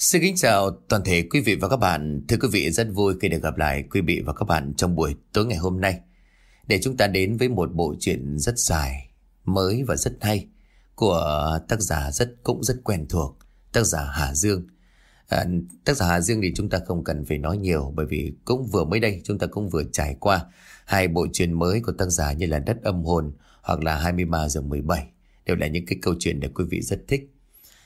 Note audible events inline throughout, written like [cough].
Xin kính chào toàn thể quý vị và các bạn. Thưa quý vị rất vui khi được gặp lại quý vị và các bạn trong buổi tối ngày hôm nay. Để chúng ta đến với một bộ truyện rất dài, mới và rất hay của tác giả rất cũng rất quen thuộc, tác giả Hà Dương. À, tác giả Hà Dương thì chúng ta không cần phải nói nhiều bởi vì cũng vừa mới đây chúng ta cũng vừa trải qua hai bộ truyện mới của tác giả như là Đất âm hồn hoặc là 23 giờ 17 đều là những cái câu chuyện để quý vị rất thích.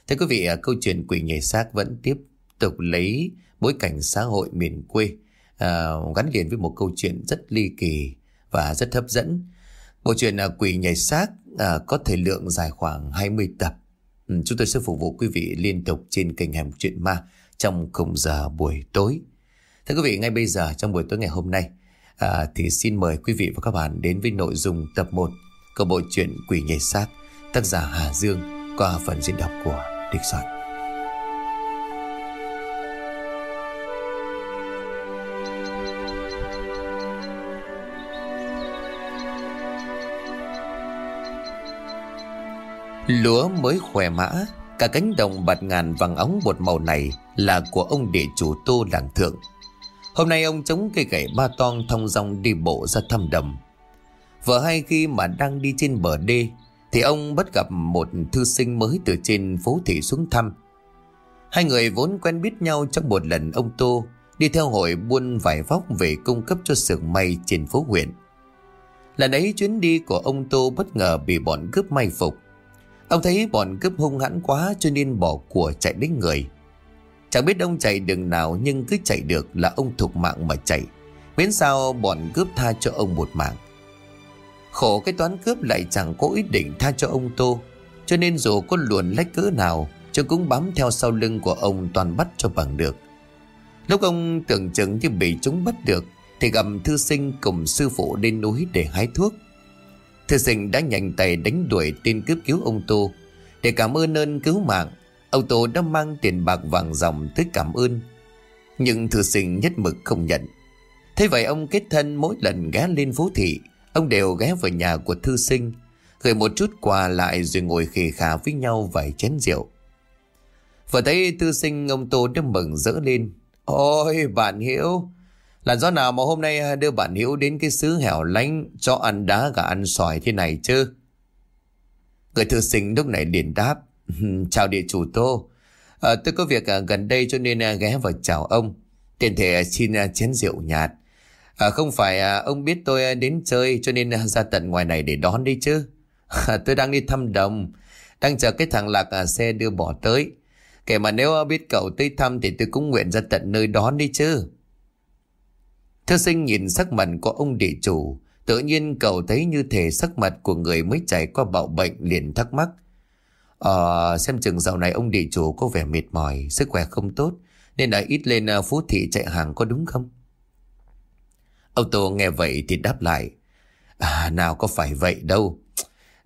Thưa quý vị, à, câu chuyện quỷ nhảy xác vẫn tiếp tục lấy bối cảnh xã hội miền quê à, gắn liền với một câu chuyện rất ly kỳ và rất hấp dẫn. Bộ truyện à, quỷ nhảy xác à, có thể lượng dài khoảng 20 tập. Ừ, chúng tôi sẽ phục vụ quý vị liên tục trên kênh Hẻm Chuyện Ma trong khung giờ buổi tối. Thưa quý vị, ngay bây giờ trong buổi tối ngày hôm nay à, thì xin mời quý vị và các bạn đến với nội dung tập 1 của bộ truyện Quỷ nhảy xác tác giả Hà Dương qua phần diễn đọc của Địch Soạn. Lúa mới khỏe mã, cả cánh đồng bạt ngàn vàng óng bột màu này là của ông địa chủ tô làng thượng. Hôm nay ông chống cây gậy ba toang thong dong đi bộ ra thăm đầm Vợ hay khi mà đang đi trên bờ đê thì ông bắt gặp một thư sinh mới từ trên phố thị xuống thăm. Hai người vốn quen biết nhau trong một lần ông Tô đi theo hội buôn vải vóc về cung cấp cho xưởng may trên phố huyện. Lần ấy chuyến đi của ông Tô bất ngờ bị bọn cướp may phục. Ông thấy bọn cướp hung hãn quá cho nên bỏ của chạy đến người. Chẳng biết ông chạy đường nào nhưng cứ chạy được là ông thục mạng mà chạy. Miễn sao bọn cướp tha cho ông một mạng. Khổ cái toán cướp lại chẳng có ý định tha cho ông Tô. Cho nên dù có luồn lách cỡ nào, Chứ cũng bám theo sau lưng của ông toàn bắt cho bằng được. Lúc ông tưởng chừng như bị chúng bắt được, Thì gặp thư sinh cùng sư phụ lên núi để hái thuốc. Thư sinh đã nhanh tay đánh đuổi tên cướp cứu ông Tô. Để cảm ơn ơn cứu mạng, Ông Tô đã mang tiền bạc vàng dòng tới cảm ơn. Nhưng thư sinh nhất mực không nhận. Thế vậy ông kết thân mỗi lần ghé lên phố thị Ông đều ghé vào nhà của thư sinh Gửi một chút quà lại rồi ngồi khề khà với nhau vài chén rượu. Vừa thấy thư sinh ông Tô đã mừng rỡ lên. Ôi bạn Hiếu Là do nào mà hôm nay đưa bạn Hiếu đến cái xứ hẻo lánh Cho ăn đá gà ăn sỏi thế này chứ? Người thư sinh lúc này liền đáp Chào địa chủ Tô. À, Tôi có việc à, gần đây cho nên à, ghé vào chào ông. Tiền thể xin à, chén rượu nhạt. À, không phải à, ông biết tôi à, đến chơi cho nên à, ra tận ngoài này để đón đi chứ. [laughs] À, tôi đang đi thăm đồng, đang chờ cái thằng Lạc à, xe đưa bỏ tới. Kể mà nếu à, biết cậu tới thăm thì tôi cũng nguyện ra tận nơi đón đi chứ. Thư sinh nhìn sắc mặt của ông địa chủ, tự nhiên cậu thấy như thể sắc mặt của người mới trải qua bạo bệnh liền thắc mắc. Ờ, xem chừng dạo này ông địa chủ có vẻ mệt mỏi, sức khỏe không tốt, nên là ít lên phú thị chạy hàng có đúng không? Ông Tô nghe vậy thì đáp lại. À, nào có phải vậy đâu.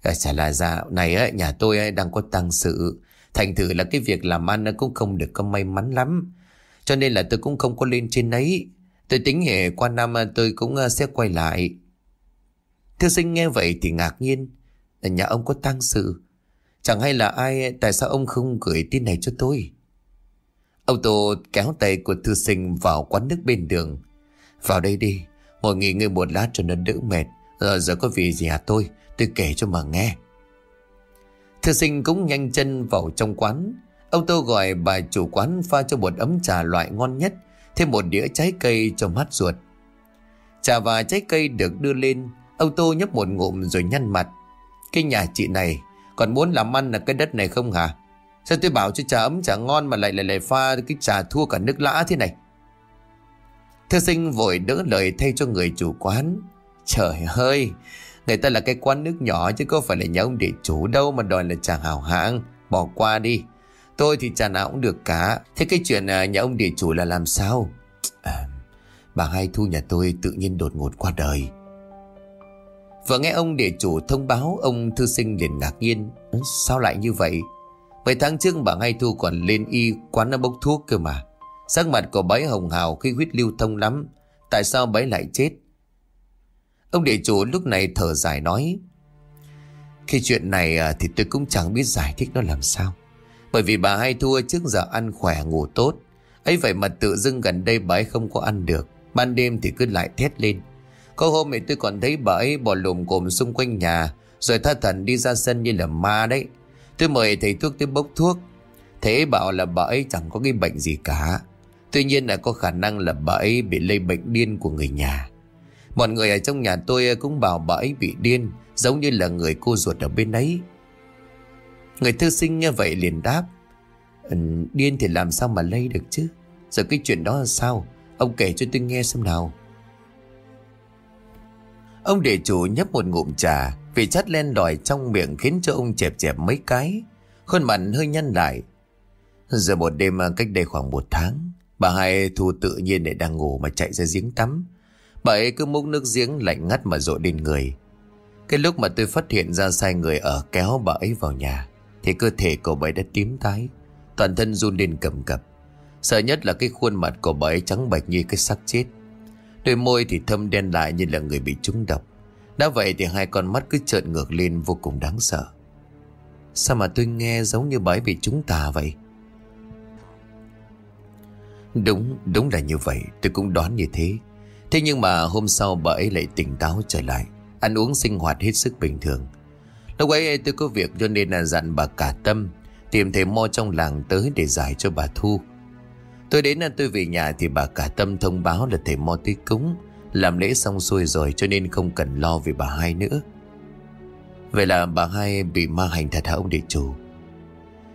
À, chả là dạo này á, nhà tôi ấy đang có tăng sự. Thành thử là cái việc làm ăn cũng không được có may mắn lắm. Cho nên là tôi cũng không có lên trên ấy. Tôi tính hệ qua năm à, tôi cũng à, sẽ quay lại. Thư sinh nghe vậy thì ngạc nhiên. Ở nhà ông có tăng sự. Chẳng hay là ai, tại sao ông không gửi tin này cho tôi? Ông Tô kéo tay của thư sinh vào quán nước bên đường. Vào đây đi, Ngồi nghỉ ngơi một lát cho nó đỡ mệt. Giờ giờ có việc gì à tôi? Tôi kể cho mà nghe. Thư sinh cũng nhanh chân vào trong quán. Ông Tô gọi bà chủ quán pha cho một ấm trà loại ngon nhất, Thêm một đĩa trái cây cho mát ruột. Trà và trái cây được đưa lên. Ông Tô nhấp một ngụm rồi nhăn mặt. Cái nhà chị này, Còn muốn làm ăn là cái đất này không hả? Sao tôi bảo cho trà ấm trà ngon Mà lại lại lại pha cái trà thua cả nước lã thế này? Thư sinh vội đỡ lời thay cho người chủ quán. Trời ơi, người ta là cái quán nước nhỏ chứ có phải là nhà ông địa chủ đâu mà đòi là trà hào hạng. Bỏ qua đi. Tôi thì trà nào cũng được cả. Thế cái chuyện à, nhà ông địa chủ là làm sao? À, bà hai thu nhà tôi tự nhiên đột ngột qua đời. Vừa nghe ông địa chủ thông báo ông thư sinh liền ngạc nhiên. Sao lại như vậy? Mấy tháng trước bà hai thu còn lên y quán bốc thuốc cơ mà. Sắc mặt của bái hồng hào khi huyết lưu thông lắm Tại sao bái lại chết? Ông địa chủ lúc này thở dài nói, Khi chuyện này à, thì tôi cũng chẳng biết giải thích nó làm sao. Bởi vì bà hai thua trước giờ ăn khỏe ngủ tốt. Ấy vậy mà tự dưng gần đây bà ấy không có ăn được. Ban đêm thì cứ lại thét lên. Có hôm ấy tôi còn thấy bà ấy bỏ lùm cồm xung quanh nhà, Rồi tha thần đi ra sân như là ma đấy. Tôi mời thầy thuốc tới bốc thuốc. Thế bảo là bà ấy chẳng có cái bệnh gì cả. Tuy nhiên là có khả năng là bà ấy bị lây bệnh điên của người nhà. Mọi người ở trong nhà tôi cũng bảo bà ấy bị điên, Giống như là người cô ruột ở bên ấy. Người thư sinh nghe vậy liền đáp ừ, Điên thì làm sao mà lây được chứ? Giờ cái chuyện đó là sao? Ông kể cho tôi nghe xem nào. Ông đệ chủ nhấp một ngụm trà Vị chất len lỏi trong miệng khiến cho ông chẹp chẹp mấy cái. Khuôn mặt hơi nhăn lại. Giờ một đêm, cách đây khoảng một tháng Bà hai thu tự nhiên để đang ngủ mà chạy ra giếng tắm. Bà ấy cứ múc nước giếng lạnh ngắt mà rội lên người. Cái lúc mà tôi phát hiện ra sai người ở kéo bà ấy vào nhà, Thì cơ thể của bà ấy đã tím tái, Toàn thân run lên cầm cập. Sợ nhất là cái khuôn mặt của bà ấy trắng bạch như cái xác chết. Đôi môi thì thâm đen lại như là người bị trúng độc. Đã vậy thì hai con mắt cứ trợn ngược lên vô cùng đáng sợ. Sao mà tôi nghe giống như bà ấy bị trúng tà vậy? Đúng, đúng là như vậy Tôi cũng đoán như thế. Thế nhưng mà hôm sau bà ấy lại tỉnh táo trở lại Ăn uống sinh hoạt hết sức bình thường. Lúc ấy tôi có việc cho nên là dặn bà cả tâm Tìm thầy mo trong làng tới để giải cho bà Thu. Tôi đến là tôi về nhà thì bà cả tâm thông báo là thầy mo tới cúng Làm lễ xong xuôi rồi cho nên không cần lo về bà hai nữa. Vậy là bà hai bị ma hành thật hả ông địa chủ?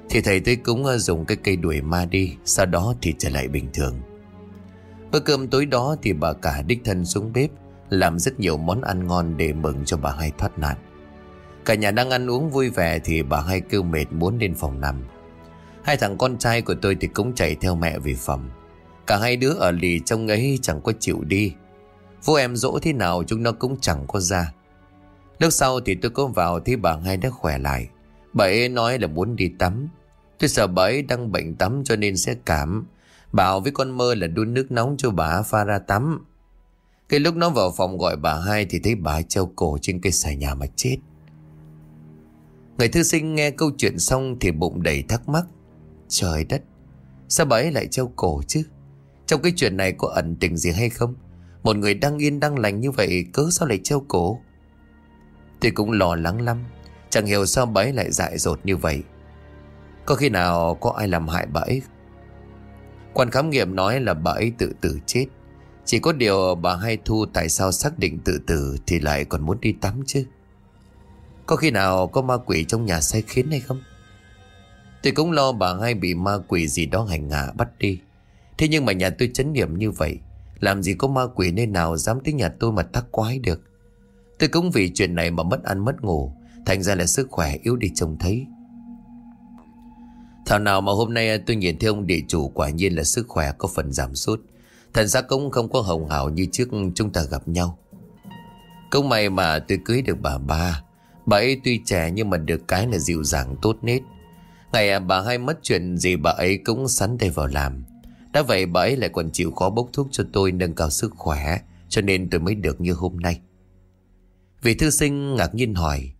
Thì thầy tới cúng ờ, dùng cái cây đuổi ma đi, Sau đó thì trở lại bình thường. Bữa cơm tối đó thì bà cả đích thân xuống bếp, Làm rất nhiều món ăn ngon để mừng cho bà hai thoát nạn. Cả nhà đang ăn uống vui vẻ thì bà hai kêu mệt muốn lên phòng nằm. Hai thằng con trai của tôi thì cũng chạy theo mẹ về phòng. Cả hai đứa ở lì trong ấy chẳng có chịu đi. Vô em dỗ thế nào chúng nó cũng chẳng có ra. Lúc sau thì tôi có vào thấy bà hai đã khỏe lại. Bà ấy nói là muốn đi tắm. Tôi sợ bà ấy đang bệnh tắm cho nên sẽ cảm. Bảo với con mơ là đun nước nóng cho bà pha ra tắm. Cái lúc nó vào phòng gọi bà hai Thì thấy bà treo cổ trên cây xài nhà mà chết. Người thư sinh nghe câu chuyện xong Thì bụng đầy thắc mắc. Trời đất, Sao bà ấy lại treo cổ chứ? Trong cái chuyện này có ẩn tình gì hay không? Một người đang yên đang lành như vậy Cớ sao lại treo cổ? Tôi cũng lo lắng lắm. Chẳng hiểu sao bà ấy lại dại dột như vậy. Có khi nào có ai làm hại bà ấy? Quan khám nghiệm nói là bà ấy tự tử chết. Chỉ có điều bà hai thu tại sao xác định tự tử Thì lại còn muốn đi tắm chứ? Có khi nào có ma quỷ trong nhà say khiến hay không? Tôi cũng lo bà hai bị ma quỷ gì đó hành hạ bắt đi. Thế nhưng mà nhà tôi chấn niệm như vậy, Làm gì có ma quỷ nơi nào dám tới nhà tôi mà tác quái được. Tôi cũng vì chuyện này mà mất ăn mất ngủ. Thành ra là sức khỏe yếu đi trông thấy. Thảo nào mà hôm nay tôi nhìn thấy ông địa chủ quả nhiên là sức khỏe có phần giảm sút. Thần xác cũng không có hồng hào như trước chúng ta gặp nhau. Công may mà tôi cưới được bà ba. Bà ấy tuy trẻ nhưng mà được cái là dịu dàng tốt nết. Ngày bà hay mất chuyện gì bà ấy cũng sắn tay vào làm. Đã vậy bà ấy lại còn chịu khó bốc thuốc cho tôi nâng cao sức khỏe, Cho nên tôi mới được như hôm nay. Vị thư sinh ngạc nhiên hỏi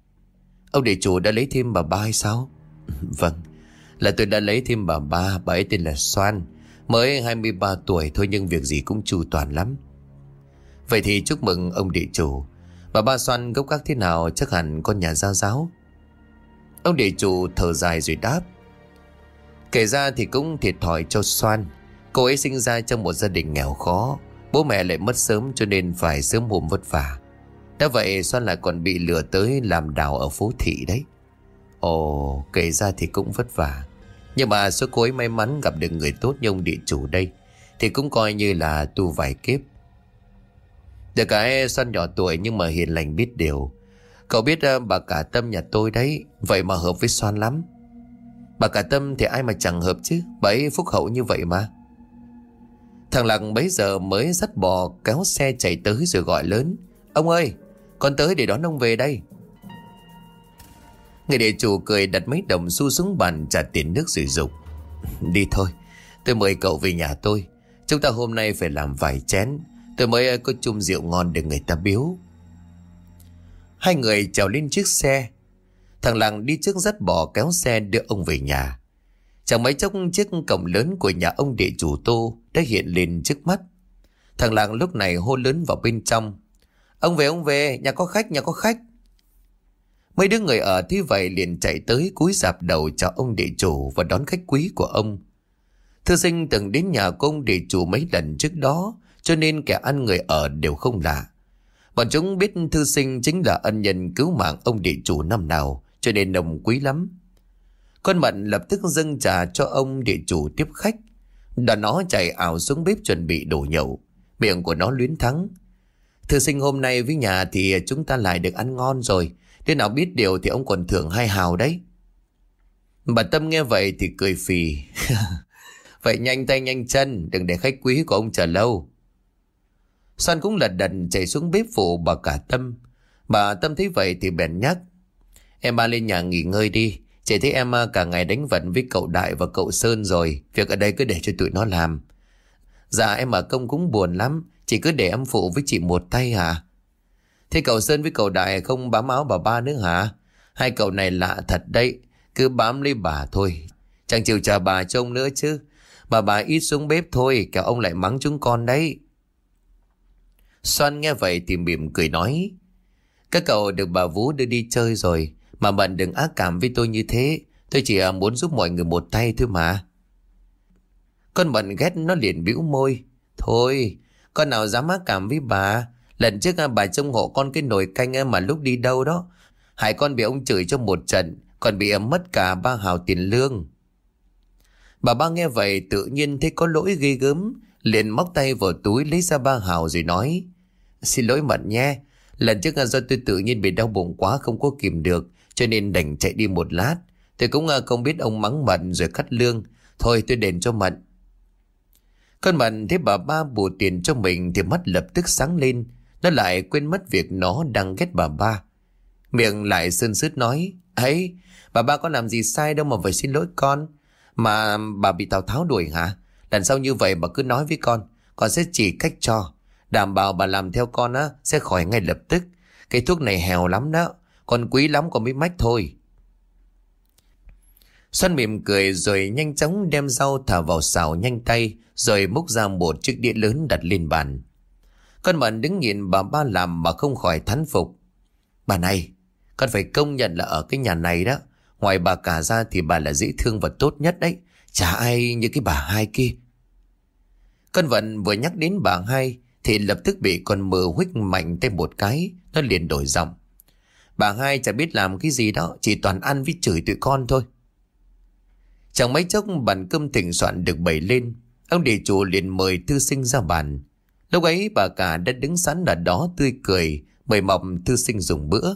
Ông địa chủ đã lấy thêm bà ba hay sao? [laughs] vâng Là tôi đã lấy thêm bà ba, Bà ấy tên là Soan, Mới 23 tuổi thôi nhưng việc gì cũng chu toàn lắm. Vậy thì chúc mừng ông địa chủ. Bà ba Soan gốc gác thế nào Chắc hẳn con nhà gia giáo. Ông địa chủ thở dài rồi đáp. Kể ra thì cũng thiệt thòi cho Soan. Cô ấy sinh ra trong một gia đình nghèo khó, Bố mẹ lại mất sớm cho nên phải sớm hôm vất vả. Đã vậy Soan lại còn bị lừa tới làm đào ở phố thị đấy? Ồ, kể ra thì cũng vất vả. Nhưng mà số cô ấy may mắn gặp được người tốt như ông địa chủ đây, Thì cũng coi như là tu vài kiếp. Được cái Soan nhỏ tuổi nhưng mà hiền lành biết điều. Cậu biết ờ, bà cả tâm nhà tôi đấy, Vậy mà hợp với Soan lắm. Bà cả tâm thì ai mà chẳng hợp chứ? Bà ấy phúc hậu như vậy mà. Thằng Lặng bấy giờ mới dắt bò Kéo xe chạy tới rồi gọi lớn. Ông ơi! Con tới để đón ông về đây. Người địa chủ cười đặt mấy đồng xu xuống bàn trả tiền nước sử dụng Đi thôi, Tôi mời cậu về nhà tôi. Chúng ta hôm nay phải làm vài chén. Tôi mới ờ, có chung rượu ngon để người ta biếu. Hai người trèo lên chiếc xe. Thằng Làng đi trước dắt bò kéo xe đưa ông về nhà. Chẳng mấy chốc, chiếc cổng lớn của nhà ông địa chủ Tô đã hiện lên trước mắt. Thằng làng lúc này hô lớn vào bên trong. Ông về ông về, nhà có khách, nhà có khách. Mấy đứa người ở thế vậy liền chạy tới cúi dạp đầu cho ông địa chủ và đón khách quý của ông. Thư sinh từng đến nhà của ông địa chủ mấy lần trước đó cho nên kẻ ăn người ở đều không lạ. Bọn chúng biết thư sinh chính là ân nhân cứu mạng ông địa chủ năm nào cho nên đồng quý lắm. Con mận lập tức dâng trà cho ông địa chủ tiếp khách. Đoàn nó chạy ảo xuống bếp chuẩn bị đổ nhậu. Miệng của nó luyến thắng. Thư sinh hôm nay với nhà thì chúng ta lại được ăn ngon rồi. Thế nào biết điều thì ông còn thưởng hai hào đấy. Bà Tâm nghe vậy thì cười phì. [laughs] vậy nhanh tay nhanh chân, đừng để khách quý của ông chờ lâu. Son cũng lật đần chạy xuống bếp phụ bà cả Tâm. Bà Tâm thấy vậy thì bèn nhắc. Em ba lên nhà nghỉ ngơi đi. Chị thấy em à, cả ngày đánh vận với cậu Đại và cậu Sơn rồi. Việc ở đây cứ để cho tụi nó làm. Dạ em ở công cũng buồn lắm. Chị cứ để em phụ với chị một tay hả? Thế cậu Sơn với cậu Đại không bám áo bà ba nữa hả? Hai cậu này lạ thật đấy. Cứ bám lấy bà thôi. Chẳng chịu chờ bà trông nữa chứ. Bà bà ít xuống bếp thôi. Cả ông lại mắng chúng con đấy. Xoan nghe vậy thì mỉm cười nói. Các cậu được bà Vũ đưa đi chơi rồi. Mà bạn đừng ác cảm với tôi như thế. Tôi chỉ à, muốn giúp mọi người một tay thôi mà. Con bận ghét nó liền bĩu môi. Thôi, con nào dám ác cảm với bà. Lần trước à, bà trông hộ con cái nồi canh à, mà lúc đi đâu đó. Hai con bị ông chửi cho một trận. Còn bị mất cả ba hào tiền lương. Bà ba nghe vậy, tự nhiên thấy có lỗi ghê gớm. Liền móc tay vào túi lấy ra ba hào rồi nói. Xin lỗi Mận nhé. Lần trước à, do tôi tự nhiên bị đau bụng quá không có kìm được. Cho nên đành chạy đi một lát Tôi cũng không biết ông mắng Mận rồi cắt lương Thôi tôi đền cho Mận con Mận thấy bà ba bù tiền cho mình Thì mắt lập tức sáng lên. Nó lại quên mất việc nó đang ghét bà ba. Miệng lại sơn sứt nói, ấy, bà ba có làm gì sai đâu mà phải xin lỗi con? Mà bà bị Tào Tháo đuổi hả? Lần sau như vậy bà cứ nói với con Con sẽ chỉ cách cho. Đảm bảo bà làm theo con á, Sẽ khỏi ngay lập tức. Cái thuốc này hèo lắm đó còn quý lắm con mới mách thôi xoan mỉm cười rồi nhanh chóng đem rau thả vào xào nhanh tay, Rồi múc ra một chiếc đĩa lớn đặt lên bàn. Con mận đứng nhìn bà ba làm mà không khỏi thán phục. Bà này, Con phải công nhận là ở cái nhà này đó. Ngoài bà cả ra thì bà là dễ thương và tốt nhất đấy. Chả ai như cái bà hai kia. Con vận vừa nhắc đến bà hai Thì lập tức bị con mờ huých mạnh tay một cái, Nó liền đổi giọng. Bà hai chả biết làm cái gì đó, Chỉ toàn ăn với chửi tụi con thôi. Chẳng mấy chốc bàn cơm thịnh soạn được bày lên. Ông địa chủ liền mời thư sinh ra bàn. Lúc ấy bà cả đã đứng sẵn ở đó tươi cười, Mời mọc thư sinh dùng bữa.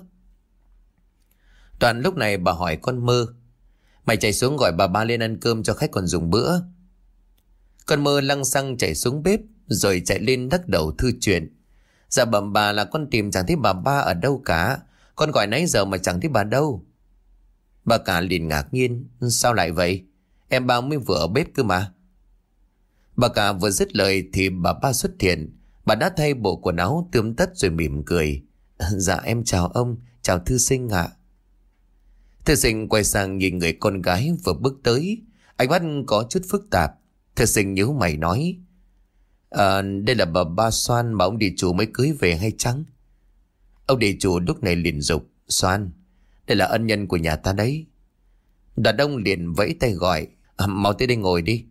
Toàn lúc này bà hỏi con mơ. Mày chạy xuống gọi bà ba lên ăn cơm cho khách còn dùng bữa. Con mơ lăng xăng chạy xuống bếp, Rồi chạy lên đắc đầu thư chuyện. Dạ bẩm bà là con tìm chẳng thấy bà ba ở đâu cả. Con gọi nãy giờ mà chẳng thấy bà đâu. Bà cả liền ngạc nhiên. Sao lại vậy? Em ba mới vừa ở bếp cơ mà. Bà cả vừa dứt lời thì bà ba xuất hiện. Bà đã thay bộ quần áo tươm tất rồi mỉm cười. [laughs] Dạ em chào ông, chào thư sinh ạ. Thư sinh quay sang nhìn người con gái vừa bước tới. Ánh mắt có chút phức tạp. Thư sinh nhíu mày nói. À, đây là bà ba Soan mà ông địa chủ mới cưới về hay chăng? Ông địa chủ lúc này liền dục Xoan đây là ân nhân của nhà ta đấy Đà Đông liền vẫy tay gọi à, Mau tới đây ngồi đi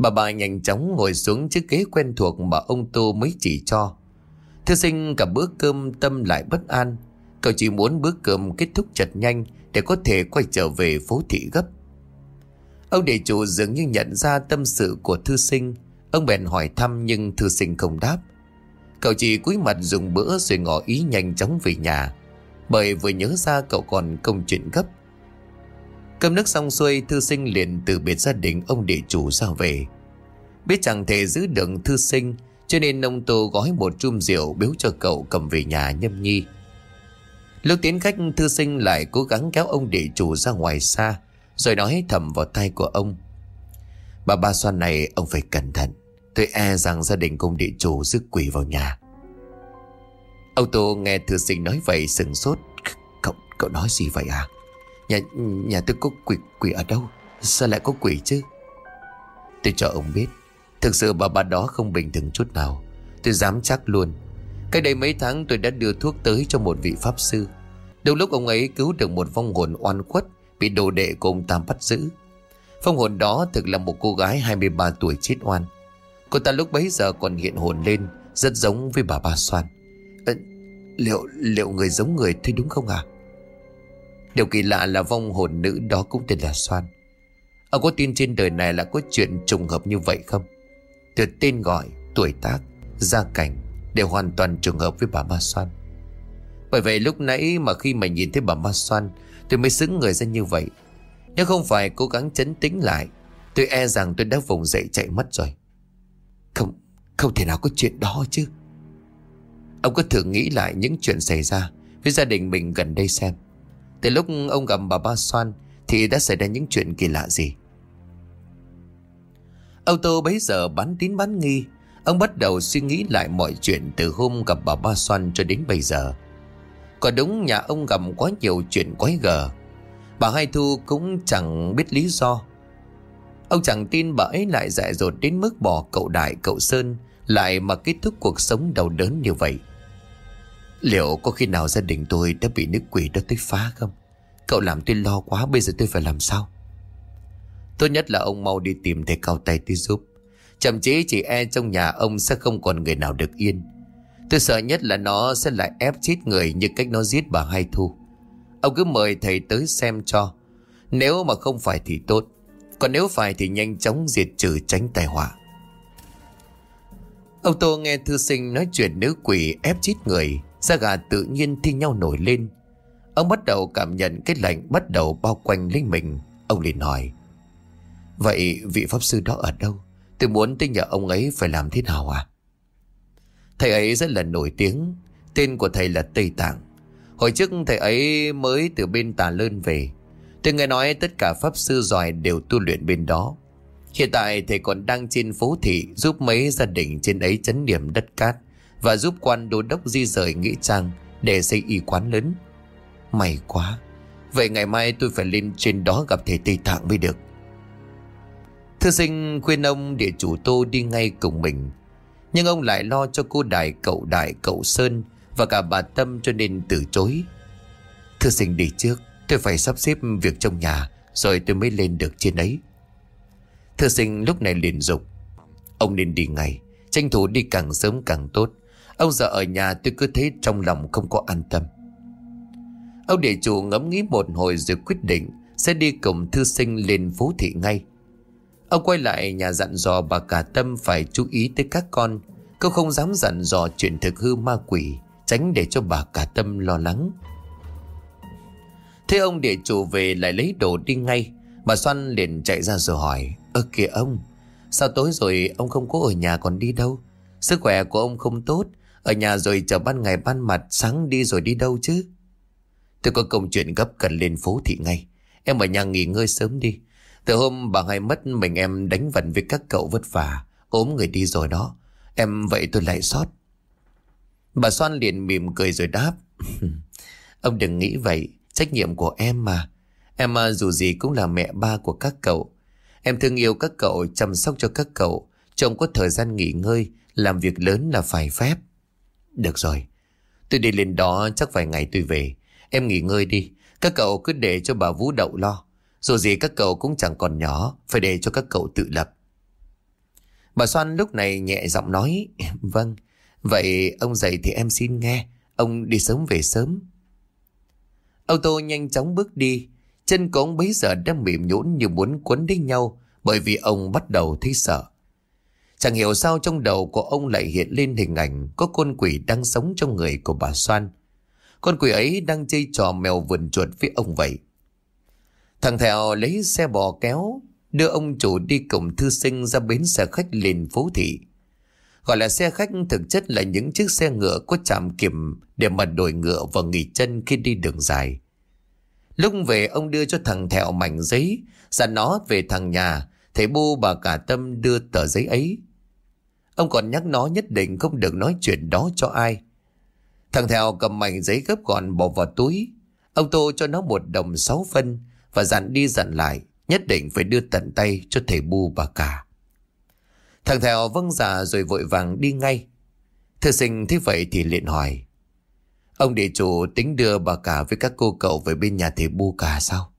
Bà bà nhanh chóng ngồi xuống chiếc ghế quen thuộc mà ông Tô mới chỉ cho. Thư sinh cả bữa cơm tâm lại bất an. Cậu chỉ muốn bữa cơm kết thúc chật nhanh để có thể quay trở về phố thị gấp. Ông địa chủ dường như nhận ra tâm sự của thư sinh. Ông bèn hỏi thăm nhưng thư sinh không đáp. Cậu chỉ cúi mặt dùng bữa rồi ngỏ ý nhanh chóng về nhà bởi vừa nhớ ra cậu còn công chuyện gấp. Cơm nước xong xuôi, Thư sinh liền từ biệt gia đình ông địa chủ ra về. Biết chẳng thể giữ được thư sinh, Cho nên ông Tô gói một chum rượu biếu cho cậu cầm về nhà nhâm nhi. Lúc tiến khách, thư sinh lại cố gắng kéo ông địa chủ ra ngoài xa, Rồi nói thầm vào tay của ông. Bà ba xoan này, ông phải cẩn thận. Tôi e rằng gia đình công địa chủ rước quỷ vào nhà. Ông Tô nghe thư sinh nói vậy sừng sốt. Cậu, cậu nói gì vậy à? Nhà, nhà tôi có quỷ, quỷ ở đâu? Sao lại có quỷ chứ? Tôi cho ông biết. Thực sự bà bà đó không bình thường chút nào. Tôi dám chắc luôn. Cách đây mấy tháng tôi đã đưa thuốc tới cho một vị pháp sư. Đầu lúc ông ấy cứu được một vong hồn oan khuất Bị đồ đệ của ông ta bắt giữ. Phong hồn đó thực là một cô gái 23 tuổi chết oan. Cô ta lúc bấy giờ còn hiện hồn lên Rất giống với bà Ba Soan. Liệu liệu người giống người thế đúng không à Điều kỳ lạ là vong hồn nữ đó cũng tên là Soan. Ông có tin trên đời này là có chuyện trùng hợp như vậy không? Từ tên gọi, tuổi tác, gia cảnh Đều hoàn toàn trùng hợp với bà Ma Soan. Bởi vậy lúc nãy mà khi mà nhìn thấy bà Ma Soan Tôi mới xứng người ra như vậy. Nếu không phải cố gắng chấn tĩnh lại Tôi e rằng tôi đã vùng dậy chạy mất rồi. Không, không thể nào có chuyện đó chứ. Ông có thử nghĩ lại những chuyện xảy ra Với gia đình mình gần đây xem Từ lúc ông gặp bà Ba Soan Thì đã xảy ra những chuyện kỳ lạ gì Âu Tô bấy giờ bán tín bán nghi Ông bắt đầu suy nghĩ lại mọi chuyện từ hôm gặp bà Ba Soan cho đến bây giờ. Có đúng nhà ông gặp quá nhiều chuyện quái gở. Bà Hai Thu cũng chẳng biết lý do. Ông chẳng tin bà ấy lại dại dột đến mức bỏ cậu Đại, cậu Sơn lại mà kết thúc cuộc sống đau đớn như vậy. Liệu có khi nào gia đình tôi đã bị nước quỷ đó tích phá không? Cậu làm tôi lo quá, bây giờ tôi phải làm sao? Tốt nhất là ông mau đi tìm thầy cao tay tôi giúp. Chậm chí chỉ e trong nhà ông sẽ không còn người nào được yên Tôi sợ nhất là nó sẽ lại ép chết người như cách nó giết bà Hai Thu Ông cứ mời thầy tới xem cho Nếu mà không phải thì tốt Còn nếu phải thì nhanh chóng diệt trừ tránh tai họa Ông Tô nghe thư sinh nói chuyện nữ quỷ ép chết người Da gà tự nhiên thi nhau nổi lên Ông bắt đầu cảm nhận cái lạnh bắt đầu bao quanh lấy mình Ông liền hỏi, Vậy vị pháp sư đó ở đâu Tôi muốn tới nhờ ông ấy phải làm thế nào à? Thầy ấy rất là nổi tiếng. Tên của thầy là Tây Tạng. Hồi trước thầy ấy mới từ bên Tà Lơn về. Tôi nghe nói tất cả pháp sư giỏi đều tu luyện bên đó. Hiện tại thầy còn đang trên phố thị giúp mấy gia đình trên ấy chấn điểm đất cát và giúp quan đô đốc di rời nghĩa trang để xây y quán lớn. May quá. Vậy ngày mai tôi phải lên trên đó gặp thầy Tây Tạng mới được. Thư sinh, khuyên ông địa chủ tô đi ngay cùng mình Nhưng ông lại lo cho cô đại cậu đại cậu Sơn Và cả bà Tâm cho nên từ chối Thư sinh đi trước, Tôi phải sắp xếp việc trong nhà, Rồi tôi mới lên được trên ấy Thư sinh, lúc này liền dục, Ông nên đi ngay, Tranh thủ đi càng sớm càng tốt Ông giờ ở nhà tôi cứ thấy trong lòng không có an tâm. Ông địa chủ ngẫm nghĩ một hồi rồi quyết định Sẽ đi cùng thư sinh lên phố thị ngay. Ông quay lại nhà dặn dò bà cả tâm phải chú ý tới các con. Cô không dám dặn dò chuyện thực hư ma quỷ, Tránh để cho bà cả tâm lo lắng. Thế ông địa chủ về lại lấy đồ đi ngay. Bà Xoan liền chạy ra rồi hỏi, Ơ kìa ông, Sao tối rồi ông không có ở nhà còn đi đâu? Sức khỏe của ông không tốt ở nhà rồi chờ ban ngày ban mặt, Sáng đi rồi đi đâu chứ? Tôi có công chuyện gấp cần lên phố thị ngay. Em ở nhà nghỉ ngơi sớm đi. Từ hôm bà hai mất, mình em đánh vần với các cậu vất vả, ốm người đi rồi đó. Em vậy tôi lại sót. Bà Soan liền mỉm cười rồi đáp, [laughs] Ông đừng nghĩ vậy, Trách nhiệm của em mà. Em mà dù gì cũng là mẹ ba của các cậu. Em thương yêu các cậu, Chăm sóc cho các cậu. Chồng có thời gian nghỉ ngơi, Làm việc lớn là phải phép. Được rồi. Tôi đi lên đó chắc vài ngày tôi về. Em nghỉ ngơi đi. Các cậu cứ để cho bà Vũ Đậu lo. Dù gì các cậu cũng chẳng còn nhỏ, Phải để cho các cậu tự lập. Bà Soan lúc này nhẹ giọng nói [laughs] Vâng Vậy ông dậy thì em xin nghe. Ông đi sớm về sớm. Ô tô nhanh chóng bước đi. Chân của ông bấy giờ đang mềm nhũn như muốn quấn đến nhau, Bởi vì ông bắt đầu thấy sợ. Chẳng hiểu sao trong đầu của ông lại hiện lên hình ảnh Có con quỷ đang sống trong người của bà Soan. Con quỷ ấy đang chơi trò mèo vườn chuột với ông vậy. Thằng Thẹo lấy xe bò kéo, Đưa ông chủ đi cùng thư sinh ra bến xe khách liền phố thị. Gọi là xe khách thực chất là những chiếc xe ngựa có chạm kiểm Để mà đổi ngựa và nghỉ chân khi đi đường dài. Lúc về, ông đưa cho thằng Thẹo mảnh giấy, Dặn nó về thằng nhà, Thầy bu bà cả tâm đưa tờ giấy ấy. Ông còn nhắc nó nhất định không được nói chuyện đó cho ai. Thằng Thèo cầm mảnh giấy gấp gọn bỏ vào túi. Ông Tô cho nó một đồng sáu phân và dặn đi dặn lại, Nhất định phải đưa tận tay cho thầy bu bà cả. Thằng Thèo vâng giả rồi vội vàng đi ngay. Thư sinh, thế vậy thì liền hỏi, Ông địa chủ tính đưa bà cả với các cô cậu về bên nhà thầy bu cả sao?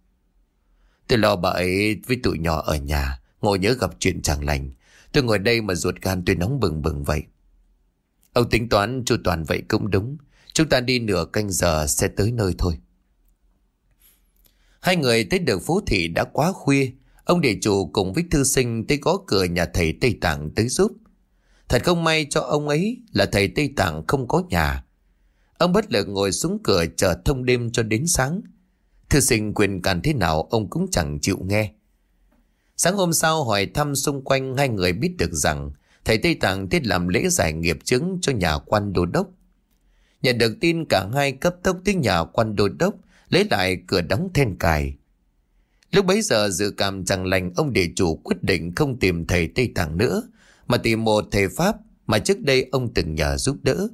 Tôi lo bà ấy với tụi nhỏ ở nhà, Ngồi nhớ gặp chuyện chẳng lành Tôi ngồi đây mà ruột gan tôi nóng bừng bừng vậy. Ông tính toán, chu toàn vậy cũng đúng. Chúng ta đi nửa canh giờ sẽ tới nơi thôi. Hai người tới được phố thị đã quá khuya. Ông địa chủ cùng với thư sinh tới gõ cửa nhà thầy Tây Tạng tới giúp. Thật không may cho ông ấy là thầy Tây Tạng không có nhà. Ông bất lực ngồi xuống cửa chờ thông đêm cho đến sáng. Thư sinh quyền cản thế nào ông cũng chẳng chịu nghe. Sáng hôm sau hỏi thăm xung quanh, hai người biết được rằng thầy Tây Tạng thiết làm lễ giải nghiệp chứng cho nhà quan đô đốc. Nhận được tin cả hai cấp tốc tới nhà quan đô đốc, lấy lại cửa đóng then cài. Lúc bấy giờ dự cảm chẳng lành, ông địa chủ quyết định không tìm thầy Tây Tạng nữa, mà tìm một thầy Pháp mà trước đây ông từng nhờ giúp đỡ.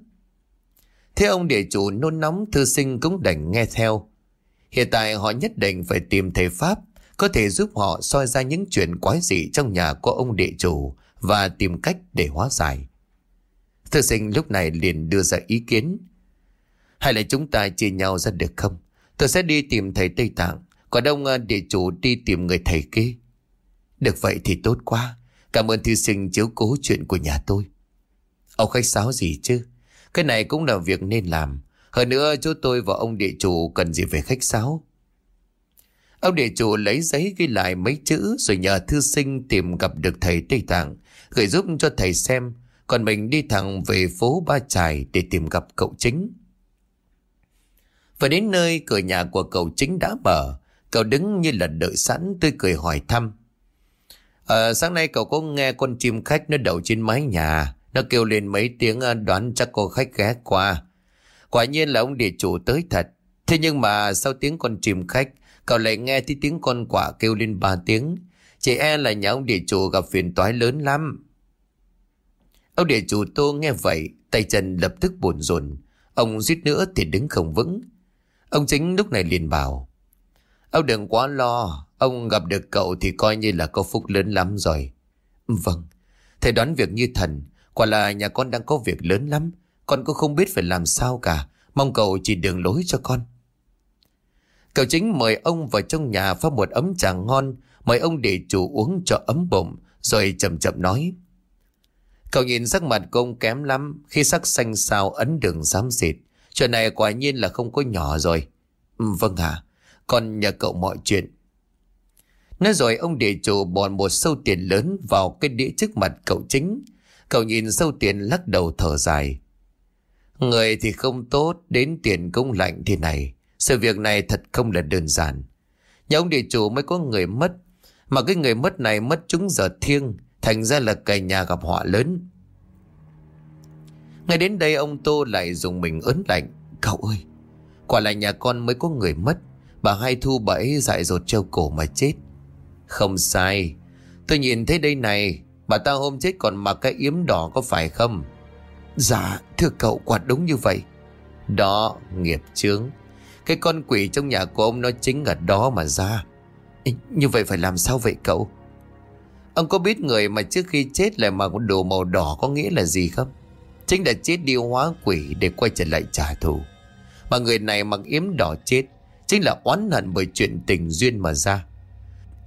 Thế ông địa chủ nôn nóng, thư sinh cũng đành nghe theo. Hiện tại họ nhất định phải tìm thầy Pháp có thể giúp họ soi ra những chuyện quái dị trong nhà của ông địa chủ và tìm cách để hóa giải. Thư sinh lúc này liền đưa ra ý kiến. Hay là chúng ta chia nhau ra được không? Tôi sẽ đi tìm thầy Tây Tạng, còn ông ờ, địa chủ đi tìm người thầy kia. Được vậy thì tốt quá. Cảm ơn thư sinh chiếu cố chuyện của nhà tôi. Ông khách sáo gì chứ? Cái này cũng là việc nên làm. Hơn nữa chú tôi và ông địa chủ cần gì về khách sáo. Ông địa chủ lấy giấy ghi lại mấy chữ rồi nhờ thư sinh tìm gặp được thầy Tây Tạng, gửi giúp cho thầy xem, còn mình đi thẳng về phố Ba Trài để tìm gặp cậu chính. Và đến nơi cửa nhà của cậu chính đã mở, cậu đứng như là đợi sẵn tươi cười hỏi thăm. À, sáng nay cậu có nghe con chim khách nó đậu trên mái nhà, nó kêu lên mấy tiếng ờ, đoán chắc cô khách ghé qua. Quả nhiên là ông địa chủ tới thật, thế nhưng mà sau tiếng con chim khách, Cậu lại nghe thấy tiếng con quả kêu lên ba tiếng. Chị e là nhà ông địa chủ gặp phiền toái lớn lắm. Ông địa chủ tô nghe vậy, tay chân lập tức buồn rồn. Ông suýt nữa thì đứng không vững. Ông chính lúc này liền bảo. Ông đừng quá lo, ông gặp được cậu thì coi như là có phúc lớn lắm rồi. Vâng, thầy đoán việc như thần, quả là nhà con đang có việc lớn lắm. Con cũng không biết phải làm sao cả, mong cậu chỉ đường lối cho con. Cậu chính mời ông vào trong nhà pha một ấm trà ngon, mời ông để chủ uống cho ấm bụng, rồi chậm chậm nói. Cậu nhìn sắc mặt của ông kém lắm, khi sắc xanh xao ấn đường xám xịt. Chuyện này quả nhiên là không có nhỏ rồi. Ừ, vâng hả, con nhờ cậu mọi chuyện. Nói rồi ông địa chủ bòn một sâu tiền lớn vào cái đĩa trước mặt cậu chính. Cậu nhìn sâu tiền lắc đầu thở dài. Người thì không tốt, đến tiền công lạnh thế này. Sự việc này thật không là đơn giản. Nhà ông địa chủ mới có người mất. Mà cái người mất này mất chúng giờ thiêng. Thành ra là cả nhà gặp họa lớn. Ngay đến đây ông Tô lại dùng mình ớn lạnh. Cậu ơi, quả là nhà con mới có người mất. Bà hai thu bà ấy dại dột treo cổ mà chết. Không sai. Tôi nhìn thấy đây này. Bà ta hôm chết còn mặc cái yếm đỏ có phải không? Dạ, thưa cậu quả đúng như vậy. Đó, nghiệp chướng. Cái con quỷ trong nhà của ông nó chính ở đó mà ra. Ê, Như vậy phải làm sao vậy cậu? Ông có biết người mà trước khi chết lại mặc đồ màu đỏ có nghĩa là gì không? Chính là chết đi hóa quỷ để quay trở lại trả thù. Mà người này mặc yếm đỏ chết Chính là oán hận bởi chuyện tình duyên mà ra.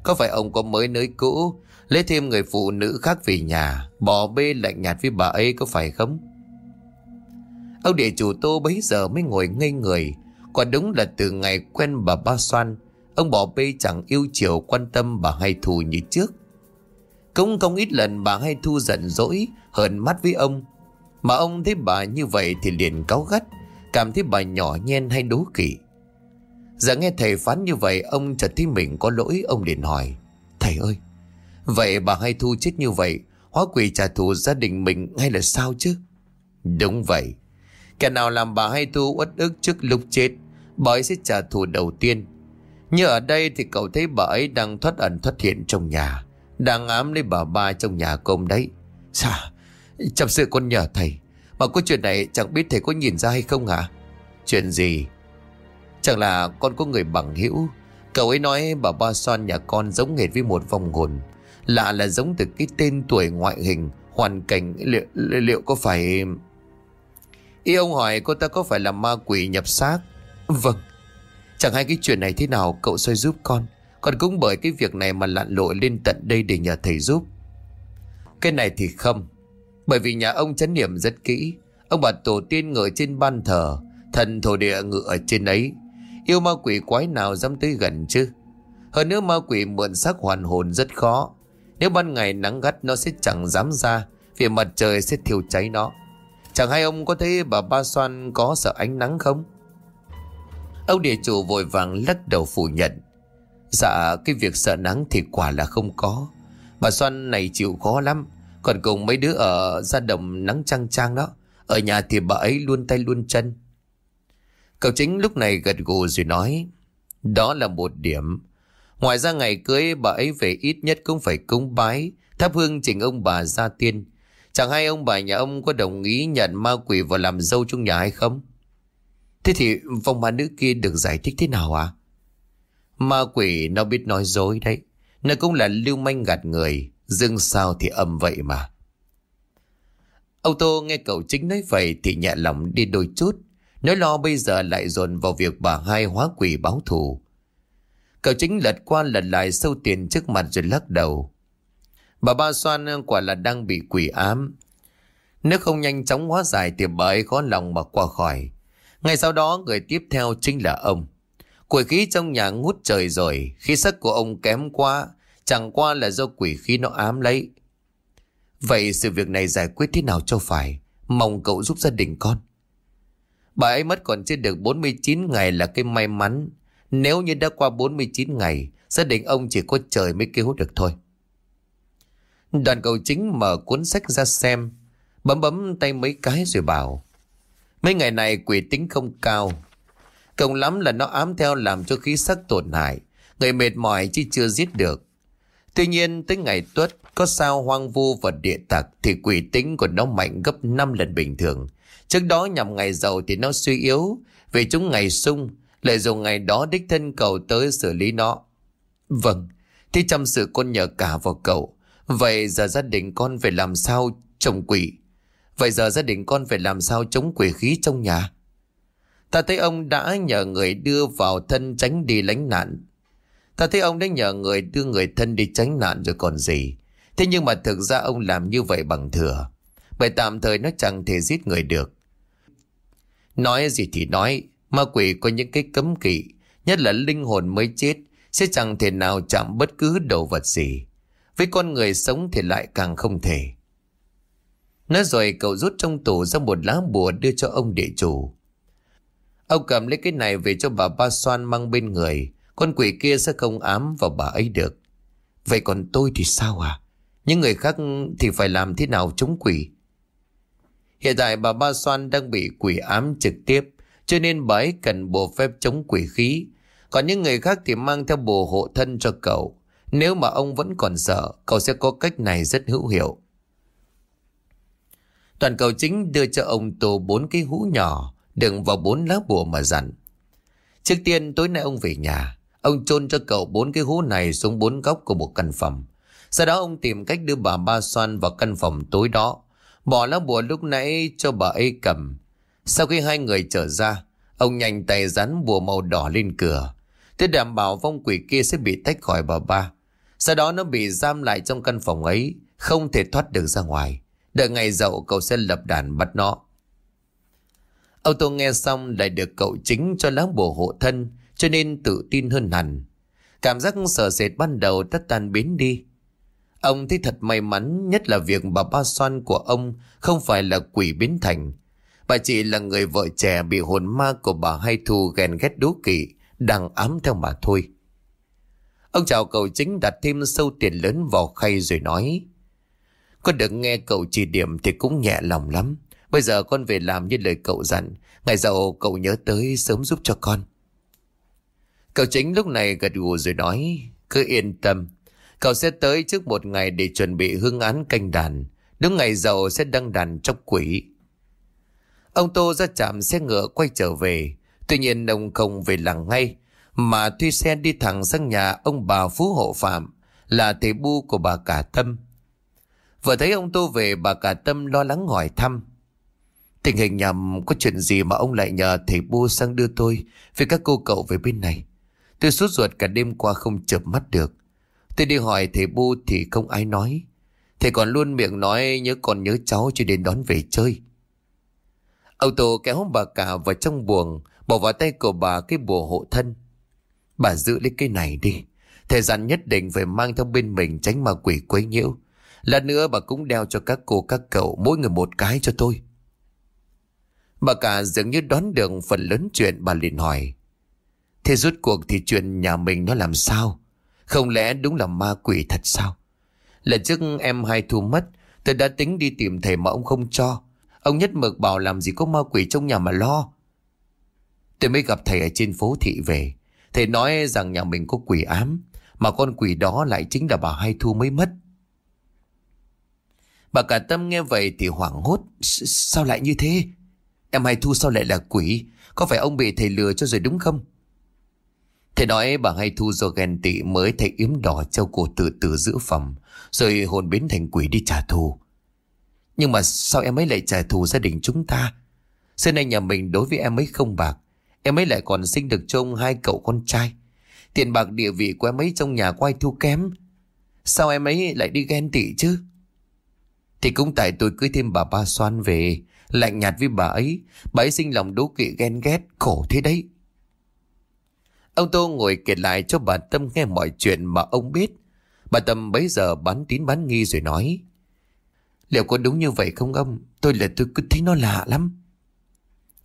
Có phải ông có mới nới cũ Lấy thêm người phụ nữ khác về nhà Bỏ bê lạnh nhạt với bà ấy có phải không? Ông địa chủ tô bấy giờ mới ngồi ngây người Quả đúng là từ ngày quen bà Ba Xoan, Ông bỏ bê chẳng yêu chiều quan tâm bà Hai Thu như trước. Cũng không ít lần bà Hai Thu giận dỗi, Hờn mắt với ông. Mà ông thấy bà như vậy thì liền cáu gắt, Cảm thấy bà nhỏ nhen hay đố kỵ. Giờ nghe thầy phán như vậy, Ông chợt thấy mình có lỗi, Ông liền hỏi, Thầy ơi, Vậy bà Hai Thu chết như vậy, Hóa quỷ trả thù gia đình mình hay là sao chứ? Đúng vậy Kẻ nào làm bà hay thu uất ức trước lúc chết Bà ấy sẽ trả thù đầu tiên. Như ở đây thì cậu thấy bà ấy đang thoát ẩn thoát hiện trong nhà Đang ám lấy bà ba trong nhà công đấy. Sao chậm sự con nhờ thầy Mà có chuyện này chẳng biết thầy có nhìn ra hay không hả? Chuyện gì? Chẳng là con có người bằng hữu. Cậu ấy nói bà ba son nhà con giống hệt với một vong hồn. Lạ là giống từ cái tên tuổi ngoại hình Hoàn cảnh liệu, liệu có phải Y ông hỏi cô ta có phải là ma quỷ nhập xác? Vâng. Chẳng hay cái chuyện này thế nào, cậu xoay giúp con. Con cũng bởi cái việc này mà lặn lội lên tận đây để nhờ thầy giúp. Cái này thì không. Bởi vì nhà ông chấn niệm rất kỹ. Ông bà tổ tiên ngồi trên ban thờ, Thần thổ địa ngự ở trên ấy. Yêu ma quỷ quái nào dám tới gần chứ? Hơn nữa ma quỷ mượn xác hoàn hồn rất khó. Nếu ban ngày nắng gắt, nó sẽ chẳng dám ra, Vì mặt trời sẽ thiêu cháy nó. Chẳng hay ông có thấy bà Ba Soan có sợ ánh nắng không? Ông địa chủ vội vàng lắc đầu phủ nhận. Dạ cái việc sợ nắng thì quả là không có. Bà Soan này chịu khó lắm. Còn cùng mấy đứa ở ra đồng nắng trăng trang đó. Ở nhà thì bà ấy luôn tay luôn chân. Cậu chính lúc này gật gù rồi nói, Đó là một điểm. Ngoài ra ngày cưới bà ấy về ít nhất cũng phải cúng bái. Thắp hương trình ông bà gia tiên. Chẳng hay ông bà nhà ông có đồng ý nhận ma quỷ vào làm dâu trong nhà hay không? Thế thì vong ma nữ kia được giải thích thế nào à? Ma quỷ nó biết nói dối đấy. Nó cũng là lưu manh gạt người. Dương sao thì âm vậy mà. ông Tô nghe cậu chính nói vậy thì nhẹ lòng đi đôi chút. Nói lo bây giờ lại dồn vào việc bà hai hóa quỷ báo thù. Cậu chính lật qua lật lại sâu tiền trước mặt rồi lắc đầu. Bà ba xoan quả là đang bị quỷ ám. Nếu không nhanh chóng hóa giải thì bà ấy khó lòng mà qua khỏi. Ngay sau đó người tiếp theo chính là ông. Quỷ khí trong nhà ngút trời rồi, khí sắc của ông kém quá, chẳng qua là do quỷ khí nó ám lấy. Vậy sự việc này giải quyết thế nào cho phải? Mong cậu giúp gia đình con. Bà ấy mất còn chưa được 49 ngày là cái may mắn. Nếu như đã qua 49 ngày, gia đình ông chỉ có trời mới cứu được thôi. Đoàn cầu chính mở cuốn sách ra xem, bấm bấm tay mấy cái rồi bảo. Mấy ngày này quỷ tính không cao. Cộng lắm là nó ám theo làm cho khí sắc tổn hại. Người mệt mỏi chứ chưa giết được. Tuy nhiên tới ngày tuất có sao hoang vu và địa tặc thì quỷ tính của nó mạnh gấp 5 lần bình thường. Trước đó nhằm ngày giàu thì nó suy yếu vì chúng ngày sung lợi dụng ngày đó đích thân cầu tới xử lý nó. Vâng, thì chăm sự con nhờ cả vào cậu. Vậy giờ gia đình con phải làm sao chống quỷ? Vậy giờ gia đình con phải làm sao chống quỷ khí trong nhà? Ta thấy ông đã nhờ người đưa vào thân tránh đi lánh nạn. Ta thấy ông đã nhờ người đưa người thân đi tránh nạn rồi còn gì. Thế nhưng mà thực ra ông làm như vậy bằng thừa. Bởi tạm thời nó chẳng thể giết người được. Nói gì thì nói, ma quỷ có những cái cấm kỵ, nhất là linh hồn mới chết, sẽ chẳng thể nào chạm bất cứ đồ vật gì. Với con người sống thì lại càng không thể. Nói rồi cậu rút trong tủ ra một lá bùa đưa cho ông địa chủ. Ông cầm lấy cái này về cho bà ba xoan mang bên người. Con quỷ kia sẽ không ám vào bà ấy được. Vậy còn tôi thì sao à? Những người khác thì phải làm thế nào chống quỷ? Hiện tại bà ba xoan đang bị quỷ ám trực tiếp. Cho nên bà ấy cần bộ phép chống quỷ khí. Còn những người khác thì mang theo bùa hộ thân cho cậu. Nếu mà ông vẫn còn sợ, cậu sẽ có cách này rất hữu hiệu. Toàn cầu chính đưa cho ông Tô bốn cái hũ nhỏ, đựng vào bốn lá bùa mà dặn. Trước tiên tối nay ông về nhà, ông chôn cho cậu bốn cái hũ này xuống bốn góc của một căn phòng. Sau đó ông tìm cách đưa bà Ba Xoan vào căn phòng tối đó, bỏ lá bùa lúc nãy cho bà ấy cầm. Sau khi hai người trở ra, ông nhanh tay dán bùa màu đỏ lên cửa. Thế đảm bảo vong quỷ kia sẽ bị tách khỏi bà ba. Sau đó nó bị giam lại trong căn phòng ấy, không thể thoát được ra ngoài. Đợi ngày dậu cậu sẽ lập đàn bắt nó. Âu Tô nghe xong lại được cậu chính cho lá bùa hộ thân, cho nên tự tin hơn hẳn. Cảm giác sợ sệt ban đầu tất tan biến đi. Ông thấy thật may mắn nhất là việc bà ba xoan của ông không phải là quỷ biến thành. Bà chỉ là người vợ trẻ bị hồn ma của bà Hai Thu ghen ghét đố kỵ, đang ám theo mà thôi. Ông chào cậu chính đặt thêm sâu tiền lớn vào khay rồi nói. Con được nghe cậu chỉ điểm thì cũng nhẹ lòng lắm. Bây giờ con về làm như lời cậu dặn. Ngày giàu cậu nhớ tới sớm giúp cho con. Cậu chính lúc này gật gù rồi nói. Cứ yên tâm. Cậu sẽ tới trước một ngày để chuẩn bị hương án canh đàn. Đúng ngày giàu sẽ đăng đàn trong quỷ. Ông Tô ra chạm xe ngựa quay trở về. Tuy nhiên ông không về làng ngay. Mà thuê xe đi thẳng sang nhà ông bà Phú Hộ Phạm, Là thầy bu của bà Cả Tâm. Vừa thấy ông Tô về, bà Cả Tâm lo lắng hỏi thăm. Tình hình nhầm có chuyện gì mà ông lại nhờ thầy bu sang đưa tôi Với các cô cậu về bên này? Tôi suốt ruột cả đêm qua không chợp mắt được. Tôi đi hỏi thầy bu thì không ai nói. Thầy còn luôn miệng nói nhớ còn nhớ cháu cho đến đón về chơi. Ông Tô kéo bà cả vào trong buồng, Bỏ vào tay của bà cái bùa hộ thân. Bà giữ lấy cái này đi. Thời gian nhất định phải mang theo bên mình Tránh ma quỷ quấy nhiễu. Lần nữa bà cũng đeo cho các cô, các cậu, Mỗi người một cái cho tôi. Bà cả dường như đoán được phần lớn chuyện, bà liền hỏi. Thế rốt cuộc thì chuyện nhà mình nó làm sao? Không lẽ đúng là ma quỷ thật sao? Lần trước em hai thu mất, Tôi đã tính đi tìm thầy mà ông không cho. Ông nhất mực bảo làm gì có ma quỷ trong nhà mà lo. Tôi mới gặp thầy ở trên phố thị về. Thầy nói rằng nhà mình có quỷ ám, Mà con quỷ đó lại chính là bà Hai Thu mới mất. Bà cả tâm nghe vậy thì hoảng hốt Sao lại như thế? Em Hai Thu sao lại là quỷ? Có phải ông bị thầy lừa cho rồi đúng không? Thầy nói bà Hai Thu do ghen tị mới thầy yếm đỏ treo cổ tự tử giữa phòng, Rồi hồn biến thành quỷ đi trả thù. Nhưng mà sao em ấy lại trả thù gia đình chúng ta? Xưa nay nhà mình đối với em ấy không bạc Em ấy lại còn sinh được trông hai cậu con trai. Tiền bạc địa vị của em ấy trong nhà quay thu kém? Sao em ấy lại đi ghen tị chứ? Thì cũng tại tôi cưới thêm bà ba xoan về, Lạnh nhạt với bà ấy Bà ấy sinh lòng đố kỵ ghen ghét, Khổ thế đấy. Ông Tô ngồi kể lại cho bà Tâm nghe mọi chuyện mà ông biết. Bà Tâm bấy giờ bán tín bán nghi rồi nói, Liệu có đúng như vậy không ông? Tôi là tôi cứ thấy nó lạ lắm.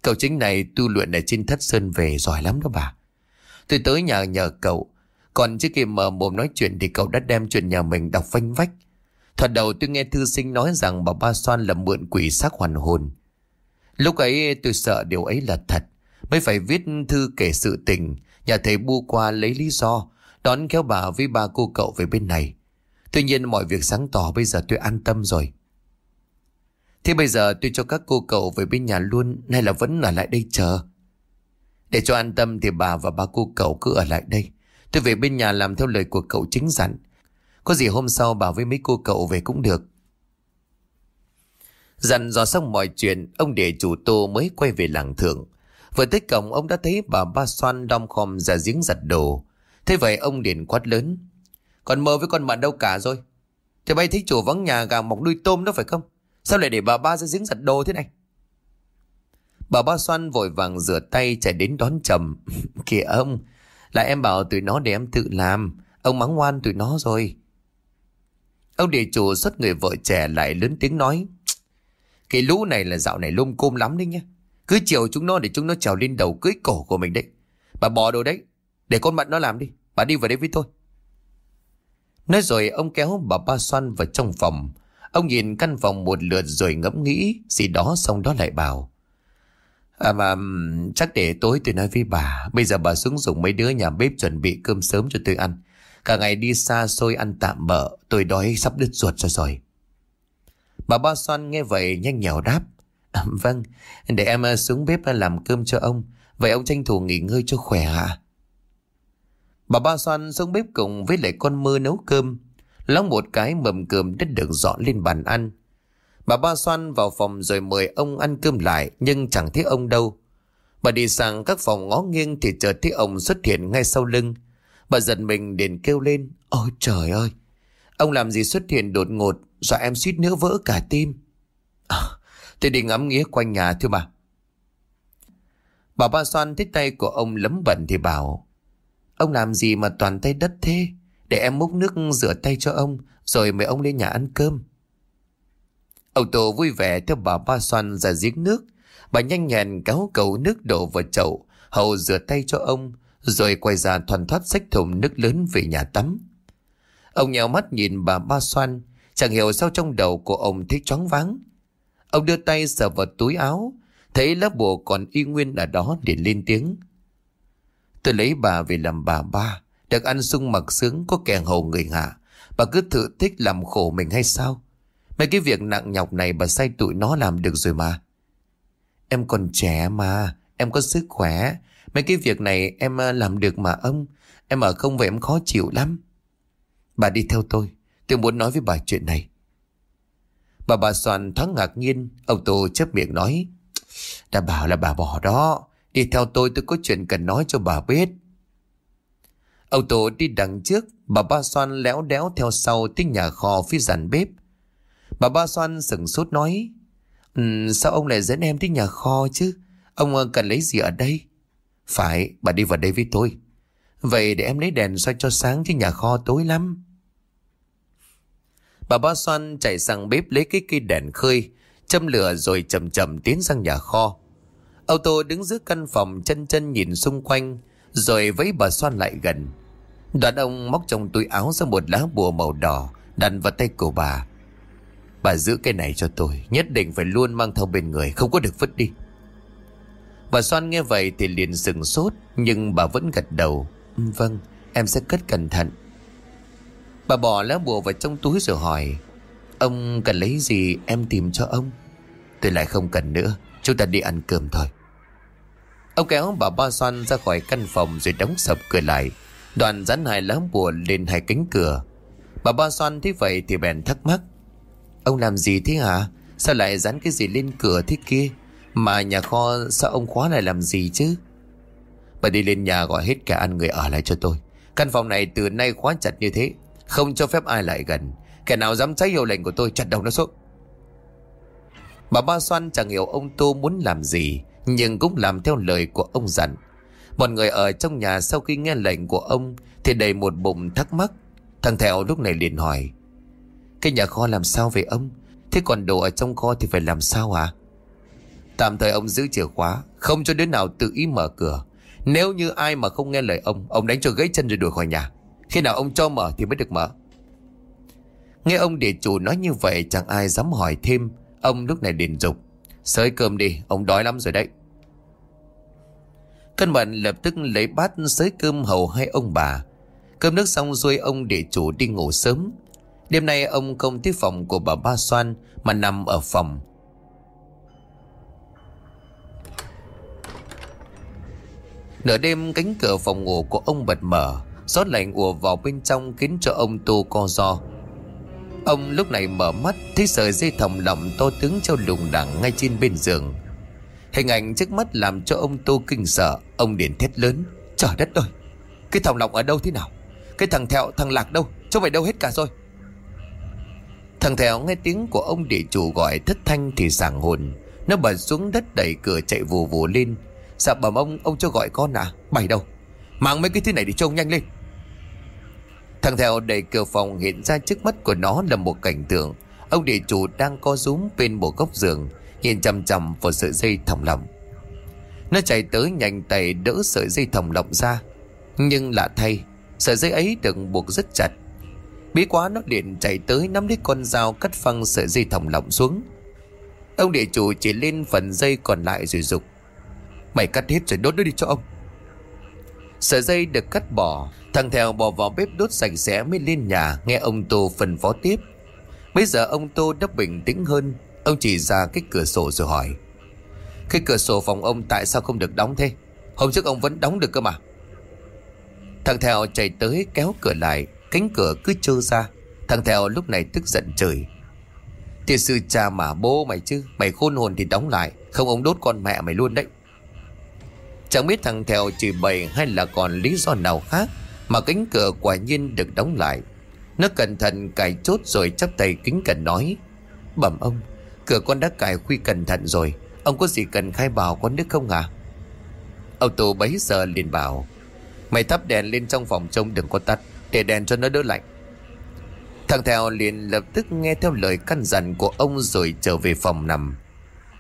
Cậu chính này tu luyện ở trên thất sơn về giỏi lắm đó bà. Tôi tới nhà, nhờ cậu. Còn trước khi mở mồm nói chuyện thì cậu đã đem chuyện nhà mình đọc phanh vách. Thoạt đầu tôi nghe thư sinh nói rằng bà Ba Soan là mượn quỷ xác hoàn hồn. Lúc ấy tôi sợ điều ấy là thật. Mới phải viết thư kể sự tình. Nhà thầy bu qua lấy lý do. Đón kéo bà với ba cô cậu về bên này. Tuy nhiên mọi việc sáng tỏ bây giờ tôi an tâm rồi. Thế bây giờ tôi cho các cô cậu về bên nhà luôn Hay là vẫn ở lại đây chờ. Để cho an tâm thì bà và ba cô cậu cứ ở lại đây. Tôi về bên nhà làm theo lời của cậu chính dặn. Có gì hôm sau bảo với mấy cô cậu về cũng được. Dặn dò xong mọi chuyện, Ông để chủ tô mới quay về làng thượng. Vừa tới cổng, ông đã thấy bà ba xoan đom khom ra giếng giặt đồ. Thế vậy ông điện quát lớn, Còn mơ với con bạn đâu cả rồi. Thì bay thấy chủ vắng nhà gà mọc nuôi tôm đó phải không? Sao lại để bà ba ra giếng giặt đồ thế này? Bà ba xoan vội vàng rửa tay chạy đến đón chầm [laughs] Kìa ông, là em bảo tụi nó để em tự làm. Ông mắng ngoan tụi nó rồi. Ông địa chủ xuất người vợ trẻ lại lớn tiếng nói. Cái lũ này là dạo này lung côm lắm đấy nhá. Cứ chiều chúng nó để chúng nó trèo lên đầu cưới cổ của mình đấy. Bà bỏ đồ đấy. Để con bạn nó làm đi. Bà đi vào đây với tôi. Nói rồi ông kéo bà ba xoan vào trong phòng. Ông nhìn căn phòng một lượt rồi ngẫm nghĩ gì đó xong đó lại bảo. À mà chắc để tối tôi nói với bà. Bây giờ bà xuống dùng mấy đứa nhà bếp chuẩn bị cơm sớm cho tôi ăn. Cả ngày đi xa xôi ăn tạm bợ. Tôi đói sắp đứt ruột cho rồi. Bà Ba Xoan nghe vậy nhanh nhào đáp. À, vâng, để em ờ, xuống bếp ờ, làm cơm cho ông. Vậy ông tranh thủ nghỉ ngơi cho khỏe hả? Bà Ba Xoan xuống bếp cùng với lại con mơ nấu cơm. Lóng một cái mầm cơm đất được dọn lên bàn ăn. Bà ba xoan vào phòng rồi mời ông ăn cơm lại nhưng chẳng thấy ông đâu. Bà đi sang các phòng ngó nghiêng thì chợt thấy ông xuất hiện ngay sau lưng. Bà giật mình liền kêu lên. Ôi trời ơi! Ông làm gì xuất hiện đột ngột dọa em suýt nữa vỡ cả tim. À, tôi đi ngắm nghía quanh nhà thưa bà. Bà ba xoan thấy tay của ông lấm bẩn thì bảo. Ông làm gì mà toàn tay đất thế? Để em múc nước rửa tay cho ông, Rồi mời ông lên nhà ăn cơm. Ông Tổ vui vẻ theo bà ba xoan ra giếng nước. Bà nhanh nhẹn kéo cầu nước đổ vào chậu, Hầu rửa tay cho ông, Rồi quay ra thoăn thoát xách thùng nước lớn về nhà tắm. Ông nhèo mắt nhìn bà ba xoan, Chẳng hiểu sao trong đầu của ông thấy choáng váng. Ông đưa tay sờ vào túi áo, Thấy lá bùa còn y nguyên ở đó để lên tiếng. Tôi lấy bà về làm bà ba được ăn sung mặc sướng có kẻ hầu người hạ Bà cứ thử thích làm khổ mình hay sao Mấy cái việc nặng nhọc này bà say tụi nó làm được rồi mà Em còn trẻ mà, Em có sức khỏe Mấy cái việc này em ờ, làm được mà ông. Em ở không vậy em khó chịu lắm. Bà đi theo tôi. Tôi muốn nói với bà chuyện này. Bà bà Soàn thoáng ngạc nhiên. Ông Tô chấp miệng nói. Đã bảo là bà bỏ đó. Đi theo tôi tôi có chuyện cần nói cho bà biết. Âu Tô đi đằng trước. Bà ba Soan léo đéo theo sau tới nhà kho phía dàn bếp. Bà ba Soan sừng sốt nói. Um, sao ông lại dẫn em tới nhà kho chứ? Ông ờ, cần lấy gì ở đây? Phải, bà đi vào đây với tôi. Vậy để em lấy đèn soi cho sáng chứ nhà kho tối lắm. Bà ba Soan chạy sang bếp lấy cái cây đèn khơi, châm lửa rồi chậm chậm tiến sang nhà kho. Ô tô đứng giữa căn phòng chân chân nhìn xung quanh, rồi với bà xoan lại gần. đoàn ông móc trong túi áo ra một lá bùa màu đỏ, đặt vào tay của bà. Bà giữ cái này cho tôi, nhất định phải luôn mang theo bên người, không có được vứt đi. Bà Soan nghe vậy thì liền sừng sốt, nhưng bà vẫn gật đầu. Vâng, em sẽ cất cẩn thận. Bà bỏ lá bùa vào trong túi rồi hỏi Ông cần lấy gì em tìm cho ông Tôi lại không cần nữa Chúng ta đi ăn cơm thôi Ông kéo bà ba xoan ra khỏi căn phòng Rồi đóng sập cửa lại. Đoàn dán hai lá bùa lên hai cánh cửa. Bà ba xoan thấy vậy thì bèn thắc mắc, Ông làm gì thế hả? Sao lại dán cái gì lên cửa thế kia? Mà nhà kho sao ông khóa lại làm gì chứ? Bà đi lên nhà gọi hết cả ăn người ở lại cho tôi. Căn phòng này từ nay khóa chặt như thế, không cho phép ai lại gần. Kẻ nào dám trái hiệu lệnh của tôi, chặt đầu nó xuống. Bà Ba Xoan chẳng hiểu ông Tô muốn làm gì. Nhưng cũng làm theo lời của ông dặn. Bọn người ở trong nhà sau khi nghe lệnh của ông Thì đầy một bụng thắc mắc. Thằng Thẹo lúc này liền hỏi, Cái nhà kho làm sao về ông? Thế còn đồ ở trong kho thì phải làm sao à Tạm thời ông giữ chìa khóa, Không cho đứa nào tự ý mở cửa. Nếu như ai mà không nghe lời ông Ông đánh cho gãy chân rồi đuổi khỏi nhà. Khi nào ông cho mở thì mới được mở. Nghe ông địa chủ nói như vậy, Chẳng ai dám hỏi thêm. Ông lúc này liền dục Sới cơm đi, ông đói lắm rồi đấy. Cân mận lập tức lấy bát sới cơm hầu hai ông bà. Cơm nước xong rồi ông địa chủ đi ngủ sớm. Đêm nay ông không tới phòng của bà Ba Soan Mà nằm ở phòng. Nửa đêm cánh cửa phòng ngủ của ông bật mở, Gió lạnh ùa vào bên trong khiến cho ông tu co do. Ông lúc này mở mắt, Thấy sợi dây thòng lọng to tướng treo lùng đẳng ngay trên bên giường. Hình ảnh trước mắt làm cho ông Tô kinh sợ, Ông điện thét lớn, Trời đất ơi, Cái thòng lọng ở đâu thế nào? Cái thằng thẹo, thằng lạc đâu? Chúng mày đâu hết cả rồi? Thằng thẹo nghe tiếng của ông địa chủ gọi thất thanh thì sảng hồn. Nó bật xuống đất đẩy cửa chạy vù vù lên. Dạ bẩm ông Ông cho gọi con à? Bày đâu? Mang mấy cái thứ này để trông nhanh lên. Thằng theo đẩy cửa phòng hiện ra trước mắt của nó là một cảnh tượng. Ông địa chủ đang co rúm bên một góc giường, Nhìn chằm chằm vào sợi dây thòng lọng. Nó chạy tới nhanh tay đỡ sợi dây thòng lọng ra, Nhưng lạ thay, Sợi dây ấy được buộc rất chặt. Bí quá nó liền chạy tới nắm lấy con dao cắt phăng sợi dây thòng lọng xuống. Ông địa chủ chỉ lên phần dây còn lại rồi dục, Mày cắt hết rồi đốt nó đi cho ông. Sợi dây được cắt bỏ. Thằng Thèo bỏ vào bếp đốt sạch sẽ mới lên nhà, Nghe ông Tô phân phó tiếp. Bây giờ ông Tô đã bình tĩnh hơn. Ông chỉ ra cái cửa sổ rồi hỏi. Cái cửa sổ phòng ông tại sao không được đóng thế? Hôm trước ông vẫn đóng được cơ mà. Thằng Thèo chạy tới kéo cửa lại, Cánh cửa cứ trơ ra. Thằng Thèo lúc này tức giận trời. Thì sư cha mà bố mày chứ, Mày khôn hồn thì đóng lại, Không ông đốt con mẹ mày luôn đấy. Chẳng biết thằng Thèo chỉ bày hay là còn lý do nào khác Mà cánh cửa quả nhiên được đóng lại. Nó cẩn thận cài chốt rồi chắp tay kính cẩn nói, Bẩm ông, Cửa con đã cài khuy cẩn thận rồi. Ông có gì cần khai bảo con nước không à Ông tù bấy giờ liền bảo, Mày thắp đèn lên trong phòng trông đừng có tắt, Để đèn cho nó đỡ lạnh. Thằng Thèo liền lập tức nghe theo lời căn dặn của ông rồi trở về phòng nằm.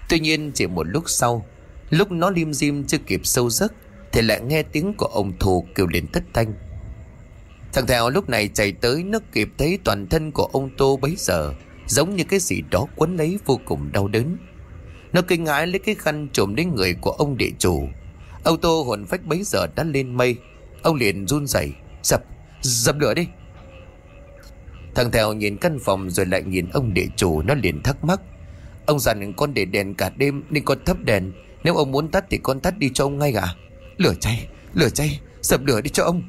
Tuy nhiên chỉ một lúc sau Lúc nó lim dim chưa kịp sâu giấc Thì lại nghe tiếng của ông thù kêu lên thất thanh. Thằng Thèo lúc này chạy tới Nó kịp thấy toàn thân của ông Tô bấy giờ Giống như cái gì đó quấn lấy vô cùng đau đớn. Nó kinh ngãi lấy cái khăn trùm đến người của ông địa chủ. Ông Tô hồn phách bấy giờ đã lên mây. Ông liền run rẩy Dập, dập lửa đi. Thằng Thèo nhìn căn phòng rồi lại nhìn ông địa chủ Nó liền thắc mắc. Ông dặn con để đèn cả đêm nên con thắp đèn nếu ông muốn tắt thì con tắt đi cho ông ngay cả. Lửa cháy Lửa cháy, Dập lửa đi cho ông.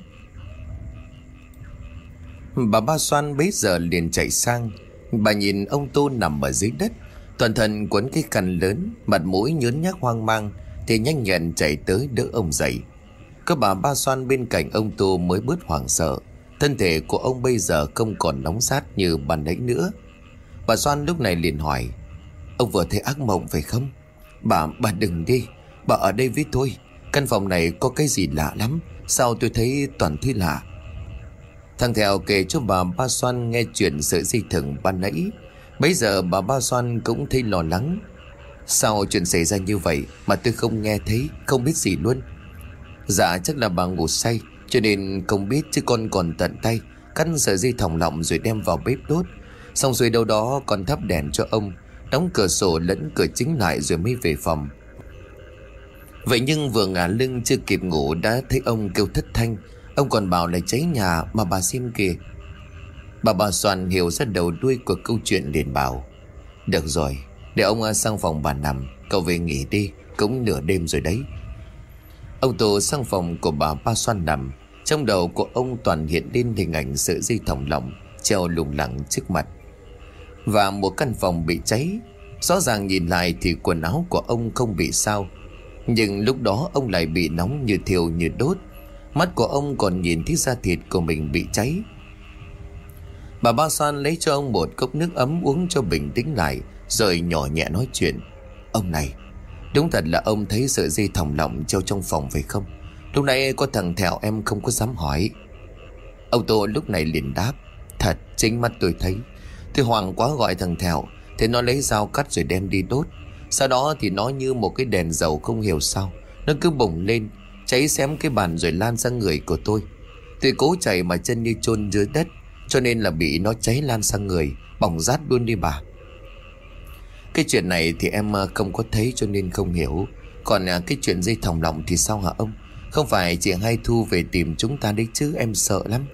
Bà Ba Xoan bấy giờ liền chạy sang. Bà nhìn ông Tô nằm ở dưới đất. Toàn thân quấn cái khăn lớn, Mặt mũi nhớn nhác hoang mang, Thì nhanh nhẹn chạy tới đỡ ông dậy. Có bà Ba Xoan bên cạnh ông Tô mới bớt hoảng sợ. Thân thể của ông bây giờ không còn nóng sát như ban nãy nữa. Bà Xoan lúc này liền hỏi, Ông vừa thấy ác mộng phải không? Bà, bà đừng đi. Bà ở đây với tôi. Căn phòng này có cái gì lạ lắm? Sao tôi thấy toàn thứ lạ? Thằng Thèo kể cho bà Ba Xoan nghe chuyện sợi dây thừng ban nãy. Bây giờ bà Ba Xoan cũng thấy lo lắng. Sao chuyện xảy ra như vậy Mà tôi không nghe thấy Không biết gì luôn? Dạ chắc là bà ngủ say Cho nên không biết chứ con còn tận tay. Cắt sợi dây thòng lọng rồi đem vào bếp đốt. Xong rồi đâu đó còn thắp đèn cho ông. Đóng cửa sổ lẫn cửa chính lại rồi mới về phòng. Vậy nhưng vừa ngả lưng chưa kịp ngủ đã thấy ông kêu thất thanh. Ông còn bảo là cháy nhà mà bà xem kìa. Bà bà soạn hiểu ra đầu đuôi của câu chuyện liền bảo, Được rồi, Để ông à, sang phòng bà nằm, Cậu về nghỉ đi, Cũng nửa đêm rồi đấy. Ông Tô sang phòng của bà Ba Soan nằm. Trong đầu của ông toàn hiện lên hình ảnh sợi dây thòng lọng Treo lủng lẳng trước mặt. Và một căn phòng bị cháy. Rõ ràng nhìn lại thì quần áo của ông không bị sao. Nhưng lúc đó ông lại bị nóng như thiêu như đốt. Mắt của ông còn nhìn thấy da thịt của mình bị cháy. Bà Ba San lấy cho ông một cốc nước ấm uống cho bình tĩnh lại, Rồi nhỏ nhẹ nói chuyện. Ông này, Đúng thật là ông thấy sợi dây thòng lọng treo trong phòng phải không? Lúc nãy có thằng Thẹo em không có dám hỏi. Ông Tô lúc này liền đáp, Thật, chính mắt tôi thấy. Tôi hoàng quá gọi thằng thèo, Thế nó lấy dao cắt rồi đem đi đốt. Sau đó thì nó như một cái đèn dầu không hiểu sao Nó cứ bùng lên Cháy xém cái bàn rồi lan sang người của tôi. Tôi cố chạy mà chân như chôn dưới đất Cho nên là bị nó cháy lan sang người Bỏng rát luôn đi bà. Cái chuyện này thì em à, không có thấy cho nên không hiểu. Còn à, cái chuyện dây thòng lọng thì sao hả ông? Không phải chị hay thu về tìm chúng ta đấy chứ Em sợ lắm.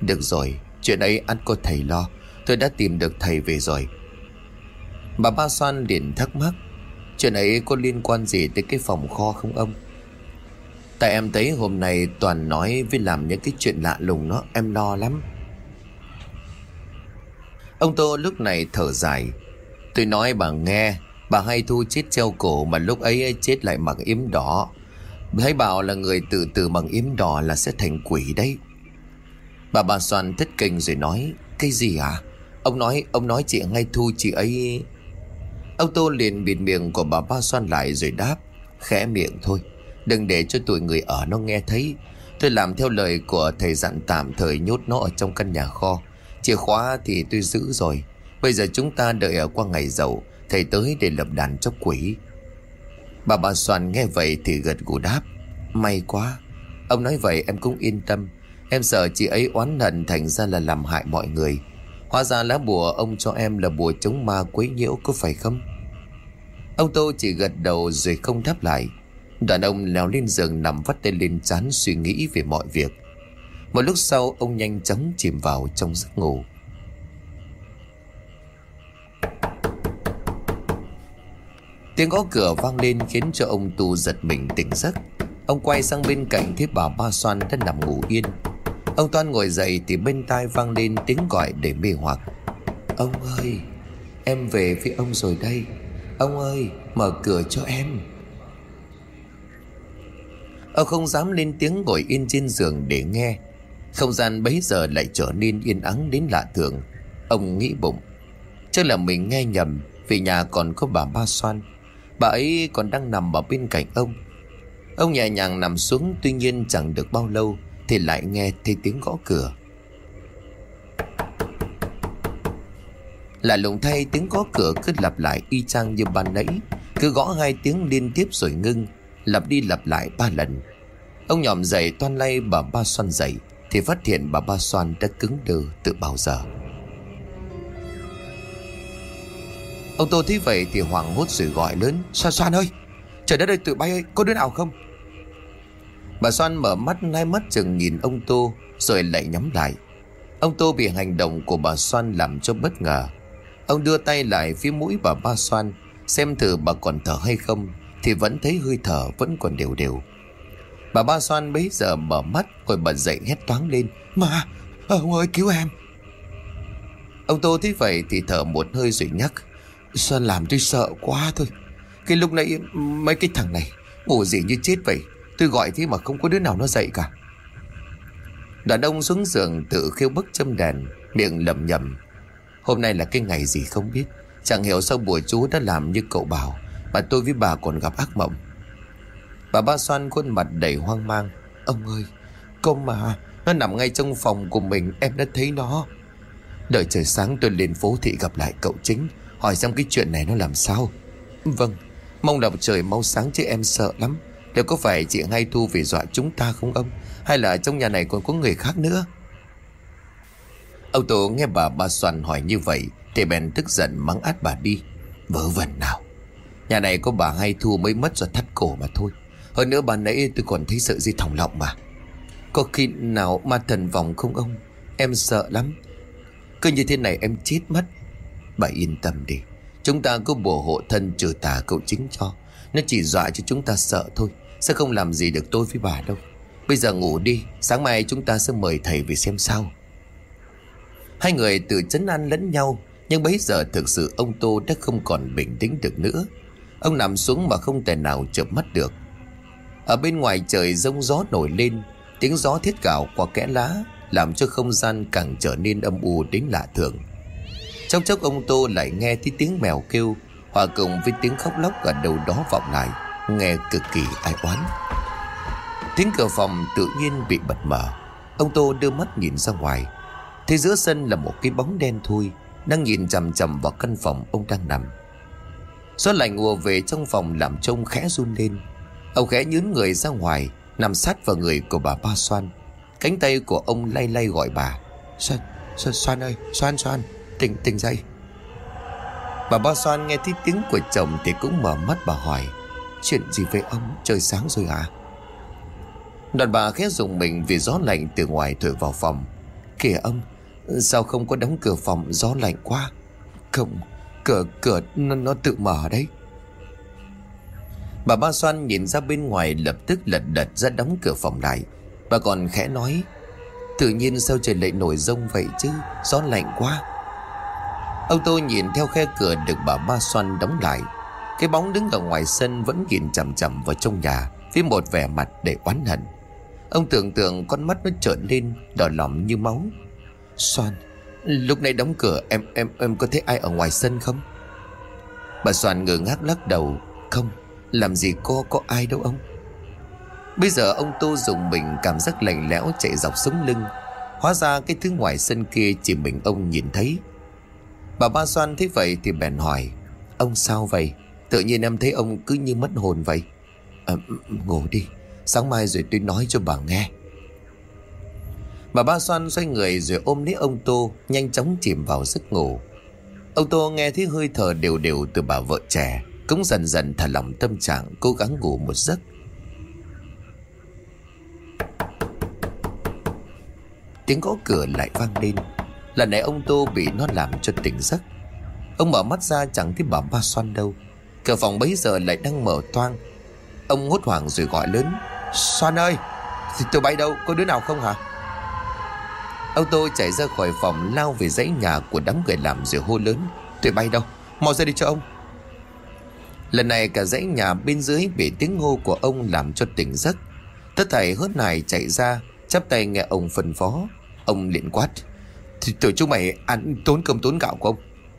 Được rồi Chuyện ấy ăn có thầy lo. Tôi đã tìm được thầy về rồi. Bà Ba Soan liền thắc mắc, Chuyện ấy có liên quan gì tới cái phòng kho không ông? Tại em thấy hôm nay Toàn nói với làm những cái chuyện lạ lùng nó, Em lo lắm. Ông Tô lúc này thở dài. Tôi nói bà nghe, Bà hay thu chết treo cổ Mà lúc ấy chết lại mặc yếm đỏ. Thấy bảo là người tự tử bằng yếm đỏ Là sẽ thành quỷ đấy. Bà bà Soàn thất kinh rồi nói, Cái gì à? Ông nói ông nói chị ngay thu, chị ấy Ông Tô liền bịt miệng của bà ba xoan lại rồi đáp, Khẽ miệng thôi, Đừng để cho tụi người ở nó nghe thấy. Tôi làm theo lời của thầy dặn tạm thời nhốt nó ở trong căn nhà kho. Chìa khóa thì tôi giữ rồi. Bây giờ chúng ta đợi ở qua ngày giàu Thầy tới để lập đàn cho quỷ. Bà bà Soàn nghe vậy thì gật gù đáp, May quá. Ông nói vậy em cũng yên tâm. Em sợ chị ấy oán hận thành ra là làm hại mọi người. Hóa ra lá bùa ông cho em là bùa chống ma quấy nhiễu có phải không? Ông Tô chỉ gật đầu rồi không đáp lại. Đoàn ông leo lên giường nằm vắt tay lên chán suy nghĩ về mọi việc. Một lúc sau, ông nhanh chóng chìm vào trong giấc ngủ. Tiếng gõ cửa vang lên khiến cho ông Tu giật mình tỉnh giấc. Ông quay sang bên cạnh thấy bà Ba Xoan đang nằm ngủ yên. Ông Toan ngồi dậy thì bên tai vang lên tiếng gọi để mê hoặc. Ông ơi, Em về với ông rồi đây. Ông ơi, mở cửa cho em. Ông không dám lên tiếng ngồi yên trên giường để nghe. Không gian bấy giờ lại trở nên yên ắng đến lạ thường. Ông nghĩ bụng. Chắc là mình nghe nhầm, Vì nhà còn có bà Ba Xoan. Bà ấy còn đang nằm ở bên cạnh ông. Ông nhẹ nhàng nằm xuống, Tuy nhiên chẳng được bao lâu thì lại nghe thấy tiếng gõ cửa. Lạ lùng thay tiếng gõ cửa cứ lặp lại y chang như ban nãy. Cứ gõ hai tiếng liên tiếp rồi ngưng, Lặp đi lặp lại ba lần. Ông nhòm dậy toan lay bà ba xoan dậy, Thì phát hiện bà ba xoan đã cứng đờ từ bao giờ. Ông Tô thấy vậy thì hoảng hốt rồi gọi lớn, Xoan xoan ơi, Trời đất ơi, tụi bay ơi, có đứa nào không? Bà Xoan mở mắt hai mắt chừng nhìn ông Tô, Rồi lại nhắm lại. Ông Tô bị hành động của bà Xoan làm cho bất ngờ. Ông đưa tay lại phía mũi bà ba Xoan Xem thử bà còn thở hay không, Thì vẫn thấy hơi thở vẫn còn đều đều. Bà ba xoan bấy giờ mở mắt, Rồi bật dậy hét toáng lên, Mà, ông ơi, cứu em! Ông Tô thấy vậy thì thở một hơi rồi nhắc Xoan làm tôi sợ quá thôi. Cái lúc nãy mấy cái thằng này Ngủ gì như chết vậy? Tôi gọi thế mà không có đứa nào nó dậy cả. Đàn ông xuống giường tự khiêu bức châm đèn, Miệng lầm nhầm Hôm nay là cái ngày gì không biết, Chẳng hiểu sao bùa chú đã làm như cậu bảo, Mà tôi với bà còn gặp ác mộng. Bà ba xoan khuôn mặt đầy hoang mang. Ông ơi, Công mà, Nó nằm ngay trong phòng của mình, Em đã thấy nó. Đợi trời sáng tôi lên phố thị gặp lại cậu chính, Hỏi xem cái chuyện này nó làm sao. Vâng Mong là trời mau sáng chứ em sợ lắm. Liệu có phải chị hai Thu vì dọa chúng ta không ông? Hay là trong nhà này còn có người khác nữa? Ông Tổ nghe bà ba Soàn hỏi như vậy Thì bèn tức giận mắng át bà đi. Vớ vẩn nào. Nhà này có bà hai Thu mới mất do thắt cổ mà thôi. Hơn nữa bà nãy tôi còn thấy sợ gì thòng lọng mà. Có khi nào ma thần vòng không ông? Em sợ lắm. Cứ như thế này em chết mất. Bà yên tâm đi. Chúng ta cứ bổ hộ thân trừ tà cậu chính cho. Nó chỉ dọa cho chúng ta sợ thôi. Sẽ không làm gì được tôi với bà đâu? Bây giờ ngủ đi, Sáng mai chúng ta sẽ mời thầy về xem sao. Hai người tự chấn an lẫn nhau, Nhưng bấy giờ thực sự ông Tô đã không còn bình tĩnh được nữa. Ông nằm xuống mà không thể nào chợp mắt được. Ở bên ngoài trời rông gió nổi lên, Tiếng gió thiết gạo qua kẽ lá, Làm cho không gian càng trở nên âm u đến lạ thường. Trong chốc ông Tô lại nghe thấy tiếng mèo kêu, Hòa cùng với tiếng khóc lóc ở đầu đó vọng lại. Nghe cực kỳ ai oán. Tiếng cửa phòng tự nhiên bị bật mở. Ông Tô đưa mắt nhìn ra ngoài. Thế giữa sân là một cái bóng đen thui Đang nhìn chằm chằm vào căn phòng ông đang nằm. Gió lạnh ùa về trong phòng làm trông khẽ run lên. Ông khẽ nhún người ra ngoài Nằm sát vào người của bà Ba Xoan. Cánh tay của ông lay lay gọi bà Xoan, Xoan, Xoan ơi, Xoan, Xoan Tỉnh, tỉnh dậy. Bà Ba Xoan nghe thấy tiếng của chồng Thì cũng mở mắt bà hỏi Chuyện gì với ông, trời sáng rồi à? Đoàn bà khẽ dùng mình vì gió lạnh từ ngoài thổi vào phòng. Kìa ông Sao không có đóng cửa phòng gió lạnh quá? Không Cửa cửa nó, nó tự mở đấy. Bà Ba Xoan nhìn ra bên ngoài lập tức lật đật ra đóng cửa phòng lại. Bà còn khẽ nói Tự nhiên sao trời lại nổi rông vậy chứ? Gió lạnh quá. Ông tôi nhìn theo khe cửa được bà Ba Xoan đóng lại. Cái bóng đứng ở ngoài sân vẫn nhìn chằm chằm vào trong nhà, Với một vẻ mặt để oán hận. Ông tưởng tượng con mắt nó trợn lên, Đỏ lỏng như máu. Soan, Lúc này đóng cửa em em em có thấy ai ở ngoài sân không? Bà soan ngơ ngác lắc đầu. Không, Làm gì cô, có ai đâu ông. Bây giờ ông Tô dùng mình cảm giác lạnh lẽo chạy dọc sống lưng. Hóa ra cái thứ ngoài sân kia chỉ mình ông nhìn thấy. Bà Ba Soan thấy vậy thì bèn hỏi, Ông sao vậy? Tự nhiên em thấy ông cứ như mất hồn vậy. À, Ngủ đi. Sáng mai rồi tôi nói cho bà nghe. Bà Ba Xoan xoay người rồi ôm lấy ông Tô Nhanh chóng chìm vào giấc ngủ. Ông Tô nghe thấy hơi thở đều đều từ bà vợ trẻ Cũng dần dần thả lỏng tâm trạng Cố gắng ngủ một giấc. Tiếng gõ cửa lại vang lên. Lần này ông Tô bị nó làm cho tỉnh giấc. Ông mở mắt ra chẳng thấy bà Ba Xoan đâu. Cửa phòng bấy giờ lại đang mở toang. Ông hốt hoảng rồi gọi lớn. "Soan ơi, Thì tôi bay đâu? Có đứa nào không hả? Ông tôi chạy ra khỏi phòng lao về dãy nhà của đám người làm rồi hô lớn. Tụi bay đâu? Mau ra đi cho ông. Lần này cả dãy nhà bên dưới bị tiếng hô của ông làm cho tỉnh giấc. Tất thảy hớt này chạy ra, Chắp tay nghe ông phân phó. Ông liền quát. Thì tụi chúng mày ăn tốn cơm tốn gạo của ông.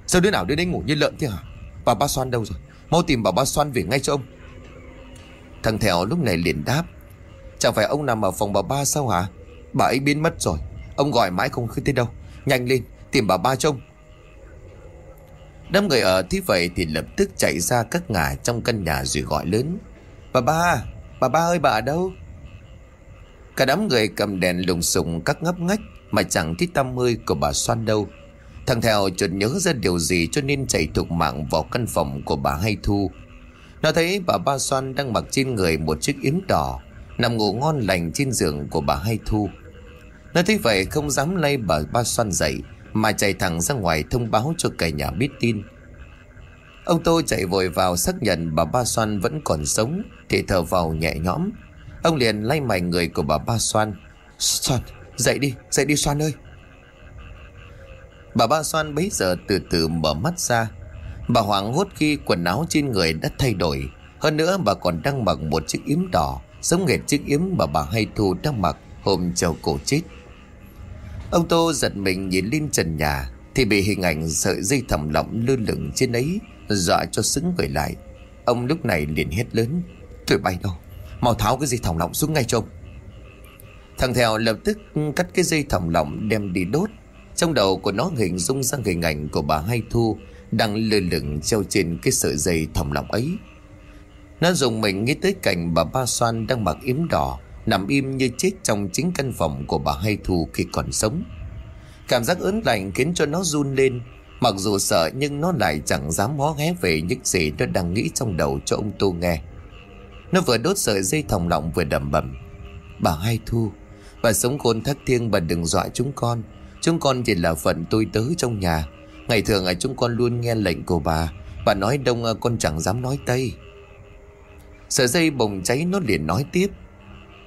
Sao đứa nào đứa đấy ngủ như lợn thế hả? Bà ba xoan đâu rồi? Mau tìm bà ba xoan về ngay cho ông. Thằng Thèo lúc này liền đáp. Chẳng phải ông nằm ở phòng bà ba sao hả? Bà ấy biến mất rồi. Ông gọi mãi không thấy đâu. Nhanh lên, tìm bà ba trông Đám người ở thế vậy thì lập tức chạy ra các ngả trong căn nhà rồi gọi lớn. Bà ba Bà ba ơi, bà ở đâu? Cả đám người cầm đèn lùng sùng các ngấp ngách Mà chẳng thấy tâm hơi của bà Xoan đâu. Thằng Thèo chợt nhớ ra điều gì cho nên chạy thục mạng vào căn phòng của bà Hay Thu. Nó thấy bà Ba Xoan đang mặc trên người một chiếc yếm đỏ, Nằm ngủ ngon lành trên giường của bà Hay Thu. Nó thấy vậy không dám lay bà ba xoan dậy, Mà chạy thẳng ra ngoài thông báo cho cả nhà biết tin. Ông Tô chạy vội vào xác nhận bà ba xoan vẫn còn sống, Thì thở vào nhẹ nhõm. Ông liền lay mày người của bà ba Xoan. Xoan, dậy đi dậy đi Xoan ơi. Bà ba Xoan bấy giờ từ từ mở mắt ra. Bà hoảng hốt khi quần áo trên người đã thay đổi. Hơn nữa, bà còn đang mặc một chiếc yếm đỏ, Giống nghệt chiếc yếm mà bà hay thu đang mặc hôm chầu cổ chết. Ông Tô giật mình nhìn lên trần nhà, Thì bị hình ảnh sợi dây thầm lọng lơ lửng trên ấy Dọa cho sững người lại. Ông lúc này liền hét lớn, Tụi bay đâu? Mau tháo cái dây thòng lọng xuống ngay trông Thằng Thèo lập tức cắt cái dây thòng lọng đem đi đốt. Trong đầu của nó hình dung ra hình ảnh của bà Hai Thu Đang lơ lửng treo trên cái sợi dây thòng lọng ấy. Nó dùng mình nghĩ tới cảnh bà Ba Xoan đang mặc yếm đỏ, Nằm im như chết trong chính căn phòng của bà Hai Thu khi còn sống. Cảm giác ớn lạnh khiến cho nó run lên, Mặc dù sợ nhưng nó lại chẳng dám hó hé về những gì nó đang nghĩ trong đầu cho ông Tô nghe. Nó vừa đốt sợi dây thòng lọng vừa đầm bẩm Bà Hai Thu, Bà sống khôn thất thiêng bà đừng dọa chúng con. Chúng con chỉ là phận tôi tớ trong nhà. Ngày thường ở chúng con luôn nghe lệnh của bà. Bà nói đông à, con chẳng dám nói tây. Sợi dây bồng cháy, nó liền nói tiếp.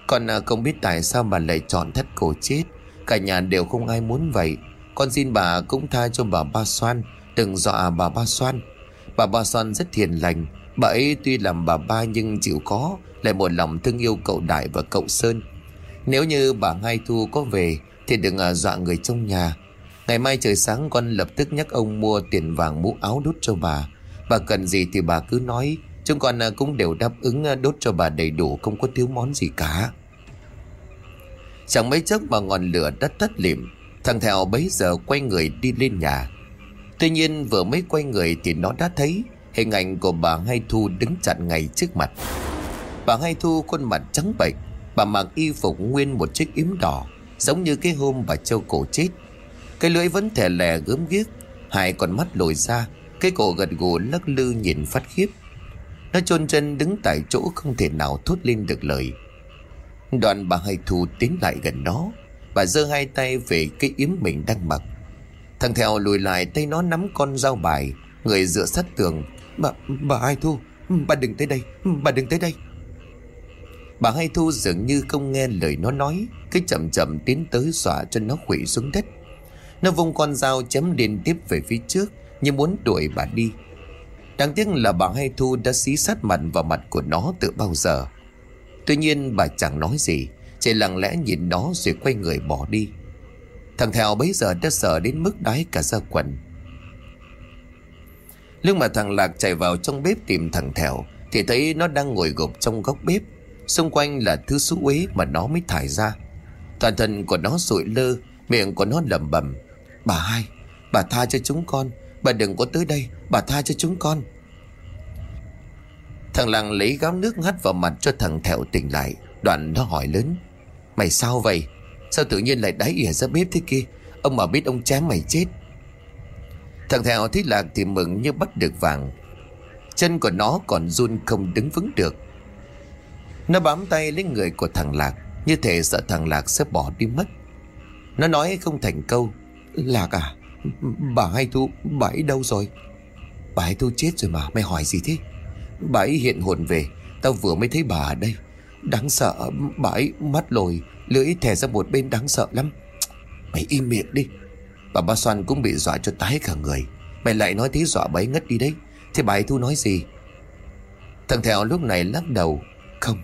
Con à, không biết tại sao bà lại chọn thất cổ chết. Cả nhà đều không ai muốn vậy. Con xin bà cũng tha cho bà Ba Xoan Đừng dọa bà Ba Xoan. Bà Ba Xoan rất hiền lành. Bà ấy tuy làm bà ba nhưng chịu có Lại một lòng thương yêu cậu Đại và cậu Sơn. Nếu như bà Hai Thu có về thì đừng à, dọa người trong nhà. Ngày mai trời sáng con lập tức nhắc ông mua tiền vàng mũ áo đốt cho bà. Bà cần gì thì bà cứ nói. Chúng con à, cũng đều đáp ứng à, đốt cho bà đầy đủ Không có thiếu món gì cả. Chẳng mấy chốc mà ngọn lửa đã tắt lịm. Thằng Thèo bấy giờ quay người đi lên nhà. Tuy nhiên vừa mới quay người thì nó đã thấy Hình ảnh của bà Hai Thu đứng chặn ngay trước mặt. Bà Hai Thu khuôn mặt trắng bệch Bà mặc y phục nguyên một chiếc yếm đỏ. Giống như cái hôm bà châu cổ chết. Cái lưỡi vẫn thè lè gớm ghiếc Hai con mắt lồi ra Cái cổ gật gù lắc lư nhìn phát khiếp. Nó chôn chân đứng tại chỗ không thể nào thốt lên được lời. Đoàn bà Hai Thu tiến lại gần nó Bà giơ hai tay về cái yếm mình đang mặc. Thằng theo lùi lại tay nó nắm con dao bài Người dựa sát tường. Bà, bà Hai Thu Bà đừng tới đây Bà đừng tới đây. Bà Hai Thu dường như không nghe lời nó nói, Cứ chậm chậm tiến tới xòa cho nó quỵ xuống đất. Nó vung con dao chém liên tiếp về phía trước, Như muốn đuổi bà đi. Đáng tiếc là bà Hai Thu đã xí sát mặt vào mặt của nó từ bao giờ. Tuy nhiên bà chẳng nói gì, Chỉ lặng lẽ nhìn nó rồi quay người bỏ đi. Thằng Thèo bấy giờ đã sợ đến mức đái cả ra quần. Lúc mà thằng Lạc chạy vào trong bếp tìm thằng Thèo, Thì thấy nó đang ngồi gục trong góc bếp. Xung quanh là thứ xú uế mà nó mới thải ra. Toàn thân của nó sụi lơ, Miệng của nó lẩm bẩm. Bà hai, Bà tha cho chúng con. Bà đừng có tới đây, Bà tha cho chúng con. Thằng làng lấy gáo nước hắt vào mặt cho thằng Thẹo tỉnh lại. Đoạn nó hỏi lớn, Mày sao vậy? Sao tự nhiên lại đáy ỉa ra bếp thế kia? Ông mà biết ông chém mày chết. Thằng Thẹo thấy Lạc thì mừng như bắt được vàng. Chân của nó còn run không đứng vững được. Nó bám tay lên người của thằng Lạc. Như thể sợ thằng Lạc sẽ bỏ đi mất. Nó nói không thành câu, Lạc à Bà Hai Thu, Bà ấy đâu rồi? Bà Hai Thu chết rồi mà, Mày hỏi gì thế? Bà ấy hiện hồn về, Tao vừa mới thấy bà ở đây. Đáng sợ, Bà ấy mắt lồi, Lưỡi thè ra một bên đáng sợ lắm. Mày im miệng đi. Bà ba Soan cũng bị dọa cho tái cả người. Mày lại nói thế dọa bà ấy ngất đi đấy. Thế bà ấy thu nói gì? Thằng Thèo lúc này lắc đầu, Không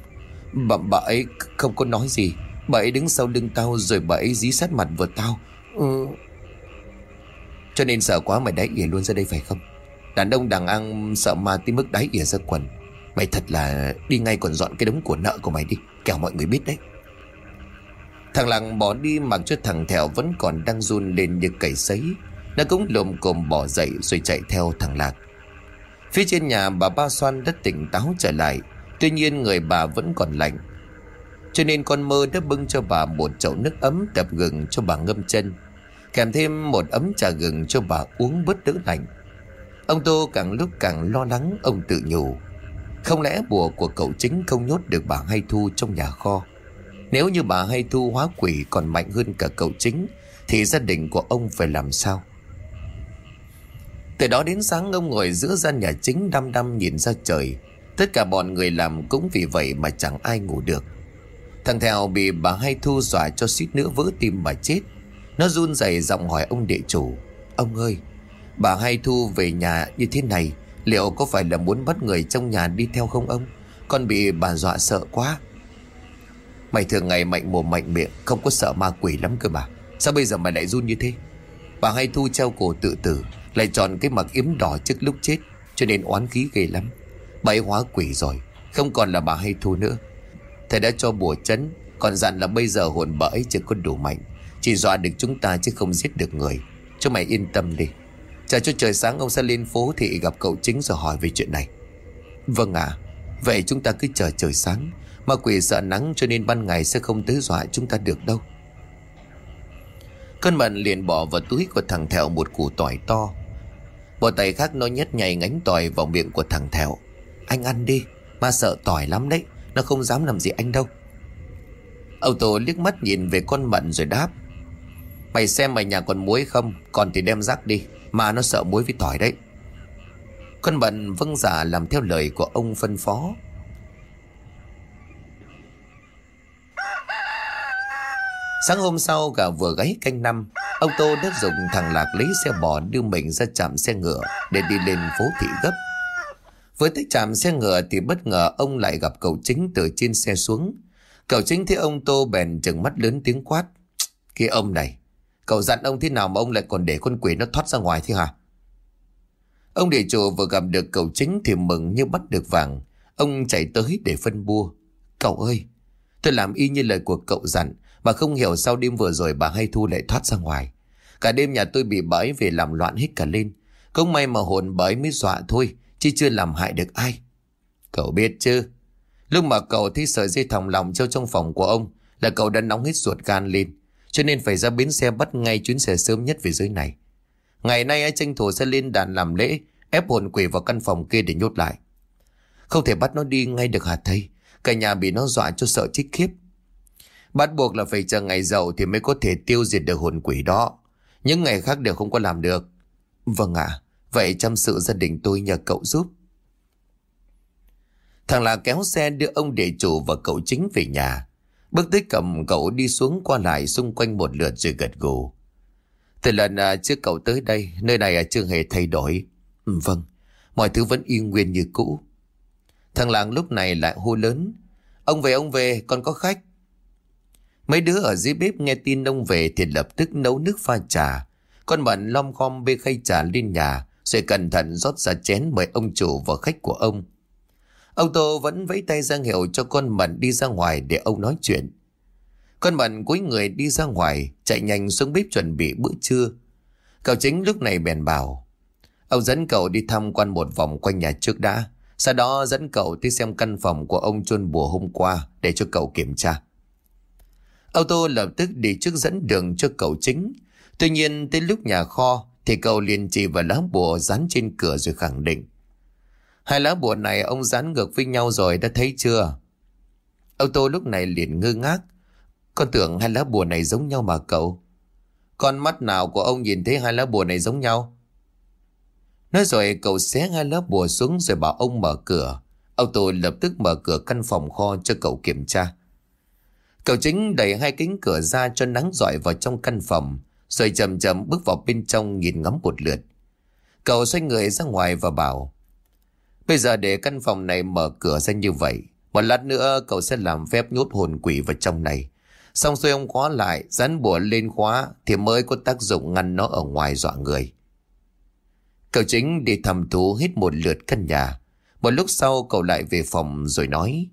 Bà, bà ấy không có nói gì. Bà ấy đứng sau lưng tao rồi bà ấy dí sát mặt vào tao. Ừ. Cho nên sợ quá mày đáy ỉa luôn ra đây phải không? Đàn ông đàn ăn sợ ma tới mức đáy ỉa ra quần. Mày thật là đi ngay còn dọn cái đống của nợ của mày đi Kẻo mọi người biết đấy. Thằng làng bỏ đi mặc cho thằng Thèo vẫn còn đang run lên như cầy sấy. Nó cũng lồm cồm bỏ dậy rồi chạy theo thằng Lạc. Phía trên nhà bà Ba Xoan đã tỉnh táo trở lại. Tuy nhiên người bà vẫn còn lạnh Cho nên con mơ đã bưng cho bà một chậu nước ấm đập gừng cho bà ngâm chân, Kèm thêm một ấm trà gừng cho bà uống bớt đỡ lạnh. Ông Tô càng lúc càng lo lắng, ông tự nhủ, Không lẽ bùa của cậu chính không nhốt được bà Hay Thu trong nhà kho? Nếu như bà Hay Thu hóa quỷ còn mạnh hơn cả cậu chính, Thì gia đình của ông phải làm sao? Từ đó đến sáng ông ngồi giữa gian nhà chính đăm đăm nhìn ra trời Tất cả bọn người làm cũng vì vậy mà chẳng ai ngủ được. Thằng Thèo bị bà hay Thu dọa cho suýt nữa vỡ tim mà chết. Nó run rẩy giọng hỏi ông địa chủ, Ông ơi, Bà hay Thu về nhà như thế này, Liệu có phải là muốn bắt người trong nhà đi theo không ông? Con bị bà dọa sợ quá. Mày thường ngày mạnh mồm mạnh miệng, Không có sợ ma quỷ lắm cơ mà. Sao bây giờ mày lại run như thế? Bà hay Thu treo cổ tự tử, Lại chọn cái mặt yếm đỏ trước lúc chết, Cho nên oán khí ghê lắm. Bà ấy hóa quỷ rồi. Không còn là bà hay Thu nữa. Thầy đã cho bùa chấn Còn dặn là bây giờ hồn bà ấy chưa có đủ mạnh. Chỉ dọa được chúng ta chứ không giết được người. Cho mày yên tâm đi. Chờ cho trời sáng ông sẽ lên phố Thì gặp cậu chính rồi hỏi về chuyện này. Vâng ạ. À, Vậy chúng ta cứ chờ trời sáng. Ma quỷ sợ nắng cho nên ban ngày sẽ không tới dọa chúng ta được đâu. Cơn mận liền bỏ vào túi của thằng Thẹo một củ tỏi to. Bỏ tay khác nó nhét nhảy ngánh tỏi vào miệng của thằng Thẹo. Anh ăn đi, Ma sợ tỏi lắm đấy, Nó không dám làm gì anh đâu. Âu Tô liếc mắt nhìn về con mận rồi đáp. Mày xem mày nhà còn muối không, Còn thì đem rác đi, Mà nó sợ muối với tỏi đấy. Con mận vâng giả làm theo lời của ông phân phó. Sáng hôm sau, gà vừa gáy canh năm Ông Tô đã dùng thằng Lạc lấy xe bò đưa mình ra chạm xe ngựa Để đi lên phố thị gấp. Với tới chạm xe ngựa thì bất ngờ ông lại gặp cậu chính từ trên xe xuống. Cậu chính thấy ông Tô bèn chừng mắt lớn tiếng quát, Cái ông này, Cậu dặn ông thế nào mà ông lại còn để con quỷ nó thoát ra ngoài thế hả? Ông địa chủ vừa gặp được cậu chính thì mừng như bắt được vàng. Ông chạy tới để phân bua, Cậu ơi, Tôi làm y như lời của cậu dặn Mà không hiểu sao đêm vừa rồi bà hay thu lại thoát ra ngoài. Cả đêm nhà tôi bị bẫy về làm loạn hết cả lên. Không may mà hồn bẫy mới dọa thôi. Chứ chưa làm hại được ai. Cậu biết chứ? Lúc mà cậu thấy sợi dây thòng lòng treo trong phòng của ông Là cậu đã nóng hết ruột gan lên, Cho nên phải ra bến xe bắt ngay chuyến xe sớm nhất về dưới này. Ngày nay ai tranh thủ sẽ lên đàn làm lễ, Ép hồn quỷ vào căn phòng kia để nhốt lại. Không thể bắt nó đi ngay được hả thầy? Cả nhà bị nó dọa cho sợ chết khiếp. Bắt buộc là phải chờ ngày giàu Thì mới có thể tiêu diệt được hồn quỷ đó. Những ngày khác đều không có làm được. Vâng ạ. Vậy chăm sự gia đình tôi nhờ cậu giúp. Thằng là kéo xe đưa ông địa chủ và cậu chính về nhà. Bước tới cầm cậu đi xuống qua lại xung quanh một lượt rồi gật gù. Từ lần à, trước cậu tới đây Nơi này à, chưa hề thay đổi. Ừ, Vâng Mọi thứ vẫn y nguyên như cũ. Thằng làng lúc này lại hô lớn. Ông về ông về con có khách. Mấy đứa ở dưới bếp nghe tin ông về Thì lập tức nấu nước pha trà. Con bận lom khom bê khay trà lên nhà rồi cẩn thận rót ra chén Mời ông chủ và khách của ông Ông Tô vẫn vẫy tay ra hiệu cho con Mận đi ra ngoài để ông nói chuyện. Con Mận cúi người đi ra ngoài, chạy nhanh xuống bếp chuẩn bị bữa trưa. Cậu chính lúc này bèn bảo. Ông dẫn cậu đi tham quan một vòng quanh nhà trước đã. Sau đó dẫn cậu đi xem căn phòng của ông chôn bùa hôm qua để cho cậu kiểm tra. Ô tô lập tức đi trước dẫn đường cho cậu chính. Tuy nhiên tới lúc nhà kho thì cậu liền chỉ vào lá bùa dán trên cửa rồi khẳng định. Hai lá bùa này ông dán ngược với nhau rồi đã thấy chưa? ông tô lúc này liền ngơ ngác. Con tưởng hai lá bùa này giống nhau mà cậu. Con mắt nào của ông nhìn thấy hai lá bùa này giống nhau? Nói rồi cậu xé hai lá bùa xuống rồi bảo ông mở cửa. ông tô lập tức mở cửa căn phòng kho cho cậu kiểm tra. Cậu chính đẩy hai kính cửa ra cho nắng dọi vào trong căn phòng, rồi chậm chậm bước vào bên trong nhìn ngắm một lượt. Cậu xoay người ra ngoài và bảo, Bây giờ để căn phòng này mở cửa ra như vậy, một lát nữa cậu sẽ làm phép nhốt hồn quỷ vào trong này. Xong rồi ông khóa lại, dán bùa lên khóa thì mới có tác dụng ngăn nó ở ngoài dọa người. Cậu chính đi thầm thú hít một lượt căn nhà. Một lúc sau cậu lại về phòng rồi nói.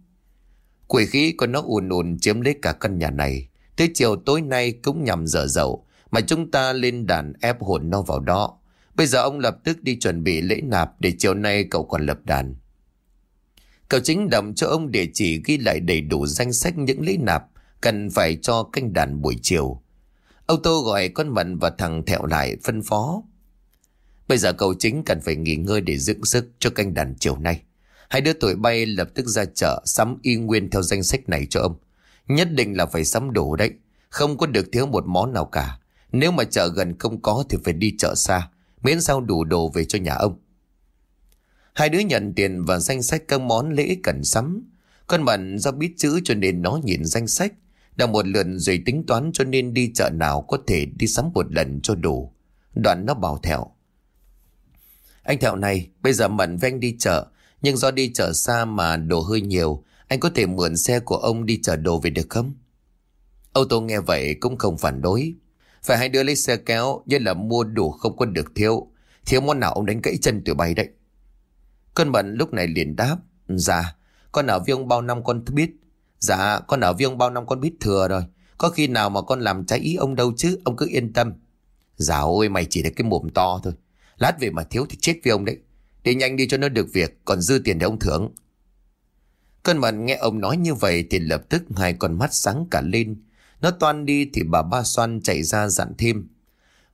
Quỷ khí của nó ùn ùn chiếm lấy cả căn nhà này. Tới chiều tối nay cũng nhằm dở dậu mà chúng ta lên đàn ép hồn nó vào đó. Bây giờ ông lập tức đi chuẩn bị lễ nạp để chiều nay cậu còn lập đàn. Cậu chính đồng cho ông địa chỉ ghi lại đầy đủ danh sách những lễ nạp cần phải cho canh đàn buổi chiều. Âu Tô gọi con Mận và thằng Thẹo lại phân phó. Bây giờ cậu chính cần phải nghỉ ngơi để dưỡng sức cho canh đàn chiều nay. Hai đứa tuổi bay lập tức ra chợ sắm y nguyên theo danh sách này cho ông. Nhất định là phải sắm đủ đấy. Không có được thiếu một món nào cả. Nếu mà chợ gần không có thì phải đi chợ xa miễn sao đủ đồ về cho nhà ông. Hai đứa nhận tiền và danh sách các món lễ cần sắm. Con bạn do biết chữ cho nên nó nhìn danh sách. Đọc một lượt rồi tính toán cho nên đi chợ nào có thể đi sắm một lần cho đủ. Đoạn nó bảo Thẹo. Anh Thẹo này, bây giờ Mận với anh đi chợ. Nhưng do đi chợ xa mà đồ hơi nhiều. Anh có thể mượn xe của ông đi chợ đồ về được không? Âu Tô nghe vậy cũng không phản đối. Phải hai đứa lấy xe kéo như là mua đủ không có được thiếu. Thiếu món nào ông đánh gãy chân tụi bay đấy. cơn bận lúc này liền đáp. Dạ, con ở với ông bao năm con biết. Dạ, con ở với ông bao năm con biết thừa rồi. Có khi nào mà con làm trái ý ông đâu chứ, ông cứ yên tâm. Dạ ôi, mày chỉ là cái mồm to thôi. Lát về mà thiếu thì chết với ông đấy. Đi nhanh đi cho nó được việc, còn dư tiền để ông thưởng. Cơn mận nghe ông nói như vậy thì lập tức hai con mắt sáng cả lên. Nó toan đi thì bà ba xoan chạy ra dặn thêm.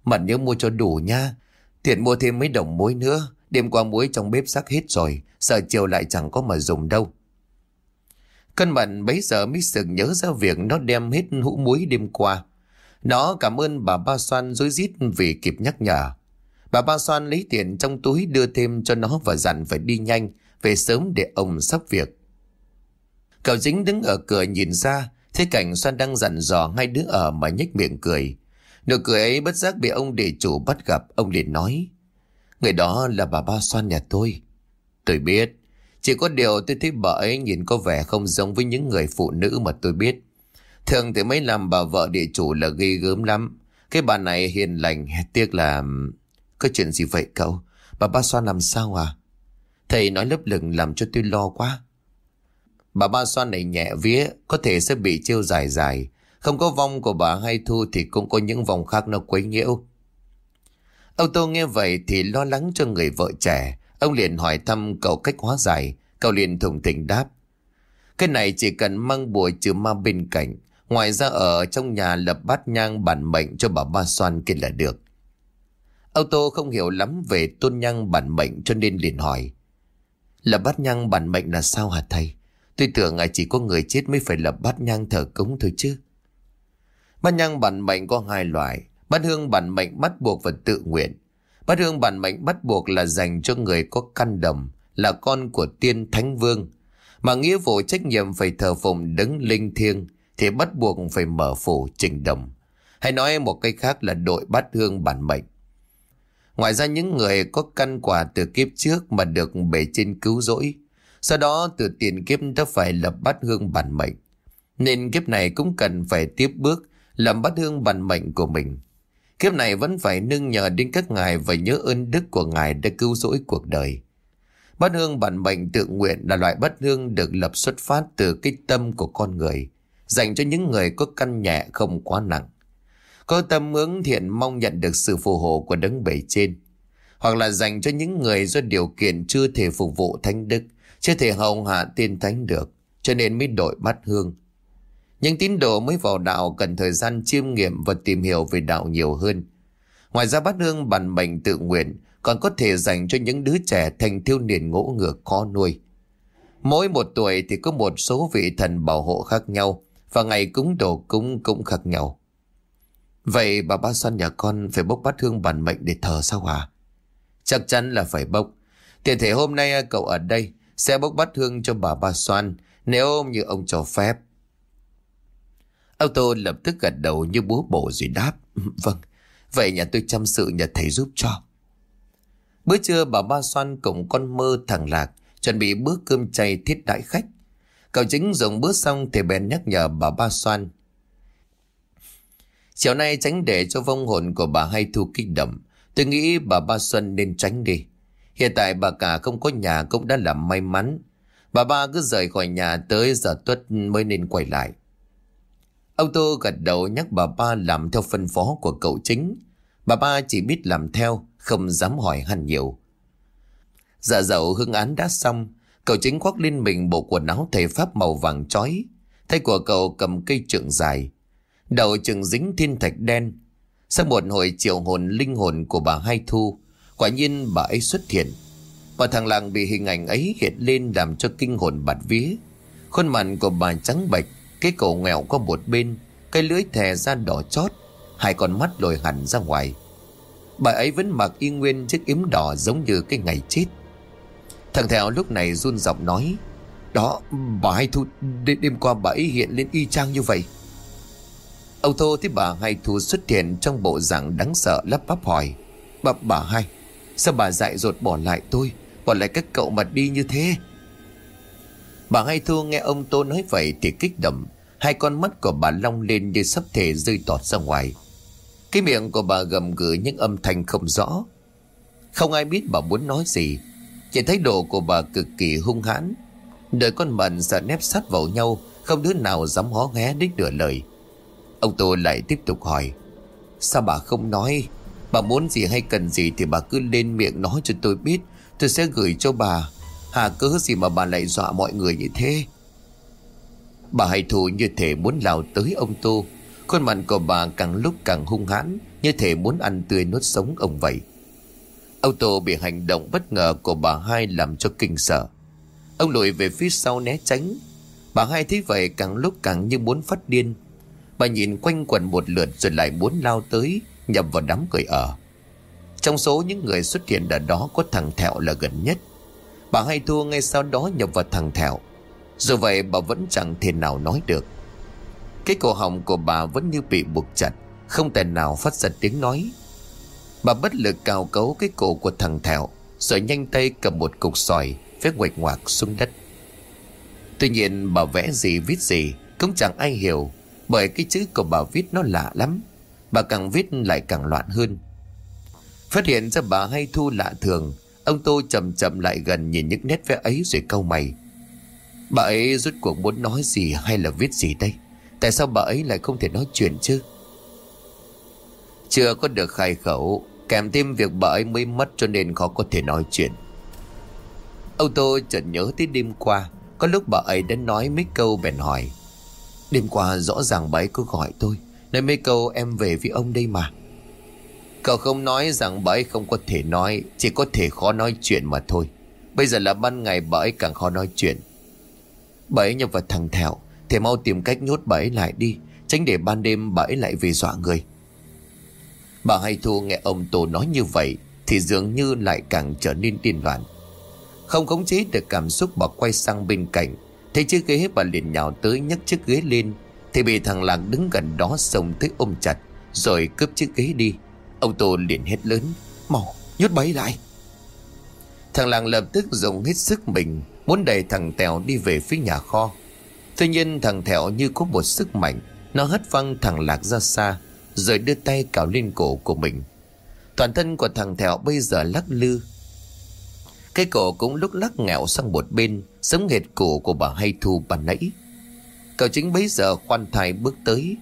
Mận nhớ mua cho đủ nha. tiện mua thêm mấy đồng muối nữa. Đêm qua muối trong bếp sắc hết rồi. Sợ chiều lại chẳng có mà dùng đâu. Cân mận bấy giờ mới sực nhớ ra việc nó đem hết hũ muối đêm qua. Nó cảm ơn bà Ba Xoan dối rít vì kịp nhắc nhở. Bà Ba Xoan lấy tiền trong túi đưa thêm cho nó và dặn phải đi nhanh, về sớm để ông sắp việc. Cậu dính đứng ở cửa nhìn ra, thế cảnh Xoan đang dặn dò hai đứa ở mà nhếch miệng cười. Nụ cười ấy bất giác bị ông địa chủ bắt gặp, ông liền nói. Người đó là bà Ba Xoan nhà tôi. Tôi biết, chỉ có điều tôi thấy bà ấy nhìn có vẻ không giống với những người phụ nữ mà tôi biết. Thường thì mấy làm bà vợ địa chủ là ghi gớm lắm. Cái bà này hiền lành, tiếc là... Có chuyện gì vậy cậu? Bà ba xoan làm sao à? Thầy nói lấp lửng làm cho tôi lo quá. Bà ba xoan này nhẹ vía, có thể sẽ bị trêu dài dài. Không có vong của bà hay thu thì cũng có những vòng khác nó quấy nhiễu. Âu Tô nghe vậy thì lo lắng cho người vợ trẻ. Ông liền hỏi thăm cậu cách hóa giải. Cậu liền thùng tình đáp. Cái này chỉ cần mang bùa trừ ma bên cạnh. Ngoài ra ở trong nhà lập bát nhang bản mệnh cho bà Ba Xoan kia là được. Âu Tô không hiểu lắm về tôn nhang bản mệnh cho nên liền hỏi. Lập bát nhang bản mệnh là sao hả thầy? Tôi tưởng à chỉ có người chết mới phải lập bát nhang thờ cúng thôi chứ. Bát nhang bản mệnh có hai loại. Bát hương bản mệnh bắt buộc và tự nguyện. Bát hương bản mệnh bắt buộc là dành cho người có căn đồng, là con của tiên thánh vương. Mà nghĩa vụ trách nhiệm phải thờ phụng đấng linh thiêng thì bắt buộc phải mở phủ trình đồng. Hay nói một cách khác là đội bát hương bản mệnh. Ngoài ra những người có căn quả từ kiếp trước mà được bề trên cứu rỗi, sau đó từ tiền kiếp đã phải lập bát hương bản mệnh. Nên kiếp này cũng cần phải tiếp bước làm bát hương bản mệnh của mình. Kiếp này vẫn phải nương nhờ đến các ngài và nhớ ơn đức của ngài đã cứu rỗi cuộc đời. Bát hương bản mệnh tự nguyện là loại bát hương được lập xuất phát từ cái tâm của con người, dành cho những người có căn nhẹ không quá nặng. Có tâm hướng thiện mong nhận được sự phù hộ của đấng bể trên, hoặc là dành cho những người do điều kiện chưa thể phục vụ thánh đức, chưa thể hồng hạ tiên thánh được, cho nên mới đổi bát hương. Những tín đồ mới vào đạo cần thời gian chiêm nghiệm và tìm hiểu về đạo nhiều hơn. Ngoài ra bát hương bản mệnh tự nguyện còn có thể dành cho những đứa trẻ thành thiếu niên ngỗ ngược khó nuôi. Mỗi một tuổi thì có một số vị thần bảo hộ khác nhau và ngày cúng đồ cúng cũng khác nhau. Vậy bà ba Xuân nhà con phải bốc bát hương bản mệnh để thờ sao hả? Chắc chắn là phải bốc. Tiền thể hôm nay cậu ở đây sẽ bốc bát hương cho bà ba Xoan nếu như ông cho phép. Âu Tô lập tức gật đầu như búa bổ rồi đáp. [laughs] Vâng, vậy nhà tôi chăm sự nhà thầy giúp cho. Bữa trưa bà Ba Xoan cùng con mơ thằng Lạc chuẩn bị bữa cơm chay thiết đại khách. Cậu chính dùng bữa xong thì bèn nhắc nhở bà Ba Xoan. Chiều nay tránh để cho vong hồn của bà hay thu kích động. Tôi nghĩ bà Ba Xuân nên tránh đi. Hiện tại bà cả không có nhà cũng đã làm may mắn. Bà ba cứ rời khỏi nhà tới giờ tuất mới nên quay lại. Ông Tô gật đầu nhắc bà ba làm theo phân phó của cậu chính. Bà ba chỉ biết làm theo, không dám hỏi hẳn nhiều. Dạ dậu hương án đã xong, cậu chính khoác lên mình bộ quần áo thầy pháp màu vàng chói. Thay của cậu cầm cây trượng dài, đầu trượng dính thiên thạch đen. Sau một hồi triệu hồn linh hồn của bà Hai Thu, quả nhiên bà ấy xuất hiện. Và thằng làng bị hình ảnh ấy hiện lên làm cho kinh hồn bạt vía. Khuôn mặt của bà trắng bệch, cái cổ nghèo có một bên, cái lưỡi thè ra đỏ chót, hai con mắt lồi hẳn ra ngoài. Bà ấy vẫn mặc y nguyên chiếc yếm đỏ giống như cái ngày chết. Thằng thèo lúc này run giọng nói Đó bà Hai Thu đêm, đêm qua bà ấy hiện lên y chang như vậy âu Thô thấy bà Hai Thu xuất hiện trong bộ dạng đáng sợ lắp bắp hỏi Bà, bà Hai Sao bà dại dột bỏ lại tôi? Bỏ lại các cậu mà đi như thế? Bà hay Thu nghe ông Tô nói vậy thì kích động. Hai con mắt của bà long lên như sắp thể rơi tọt ra ngoài. Cái miệng của bà gầm gừ những âm thanh không rõ. Không ai biết bà muốn nói gì. Chỉ thấy độ của bà cực kỳ hung hãn. Đời con mận sợ nép sát vào nhau, Không đứa nào dám hó hé đích nửa lời. Ông Tô lại tiếp tục hỏi, Sao bà không nói? Bà muốn gì hay cần gì thì bà cứ lên miệng nói cho tôi biết. Tôi sẽ gửi cho bà. Hà cớ gì mà bà lại dọa mọi người như thế? Bà hay thù như thể muốn lao tới ông Tô. Khuôn mặt của bà càng lúc càng hung hãn, Như thể muốn ăn tươi nuốt sống ông vậy. Ông Tô bị hành động bất ngờ của bà hai làm cho kinh sợ. Ông lùi về phía sau né tránh. Bà hai thấy vậy càng lúc càng như muốn phát điên. Bà nhìn quanh quần một lượt rồi lại muốn lao tới. Nhập vào đám người ở ờ. Trong số những người xuất hiện ở đó có thằng Thẹo là gần nhất. Bà hay thua ngay sau đó nhập vào thằng Thẹo. Dù vậy, bà vẫn chẳng thể nào nói được. Cái cổ họng của bà vẫn như bị buộc chặt, Không thể nào phát ra tiếng nói. Bà bất lực cào cấu cái cổ của thằng Thẹo, Rồi nhanh tay cầm một cục sỏi Vết ngoạch ngoạc xuống đất. Tuy nhiên, bà vẽ gì viết gì Cũng chẳng ai hiểu, Bởi cái chữ của bà viết nó lạ lắm. Bà càng viết lại càng loạn hơn. Phát hiện ra bà hay thu lạ thường, Ông Tô chậm chậm lại gần nhìn những nét vẽ ấy rồi câu mày. Bà ấy rốt cuộc muốn nói gì hay là viết gì đây? Tại sao bà ấy lại không thể nói chuyện chứ? Chưa có được khai khẩu, Kèm thêm việc bà ấy mới mất cho nên khó có thể nói chuyện. Ông Tô chợt nhớ tới đêm qua, Có lúc bà ấy đã nói mấy câu bèn hỏi. Đêm qua rõ ràng bà ấy có gọi tôi. Nói mấy câu em về với ông đây mà. Cậu không nói rằng bà ấy không có thể nói, Chỉ có thể khó nói chuyện mà thôi. Bây giờ là ban ngày bà ấy càng khó nói chuyện. Bà ấy nhập vào thằng Thẹo Thì mau tìm cách nhốt bà ấy lại đi, Tránh để ban đêm bà ấy lại về dọa người. Bà hay thu nghe ông Tô nói như vậy, Thì dường như lại càng trở nên điên loạn. Không khống chế được cảm xúc, bà quay sang bên cạnh, Thấy chiếc ghế bà liền nhào tới nhấc chiếc ghế lên thì bị thằng Lạc đứng gần đó xông tới ôm chặt, Rồi cướp chiếc ghế đi. Ông Tô liền hét lớn, Mau, nhốt bấy lại. Thằng làng lập tức dùng hết sức mình, Muốn đẩy thằng Tèo đi về phía nhà kho. Tuy nhiên thằng Tèo như có một sức mạnh, Nó hất văng thằng Lạc ra xa, Rồi đưa tay cào lên cổ của mình. Toàn thân của thằng Tèo bây giờ lắc lư. Cái cổ cũng lúc lắc ngẹo sang một bên, Giống hệt cổ của bà hay thu bà nãy. Cậu chính bấy giờ khoan thai bước tới,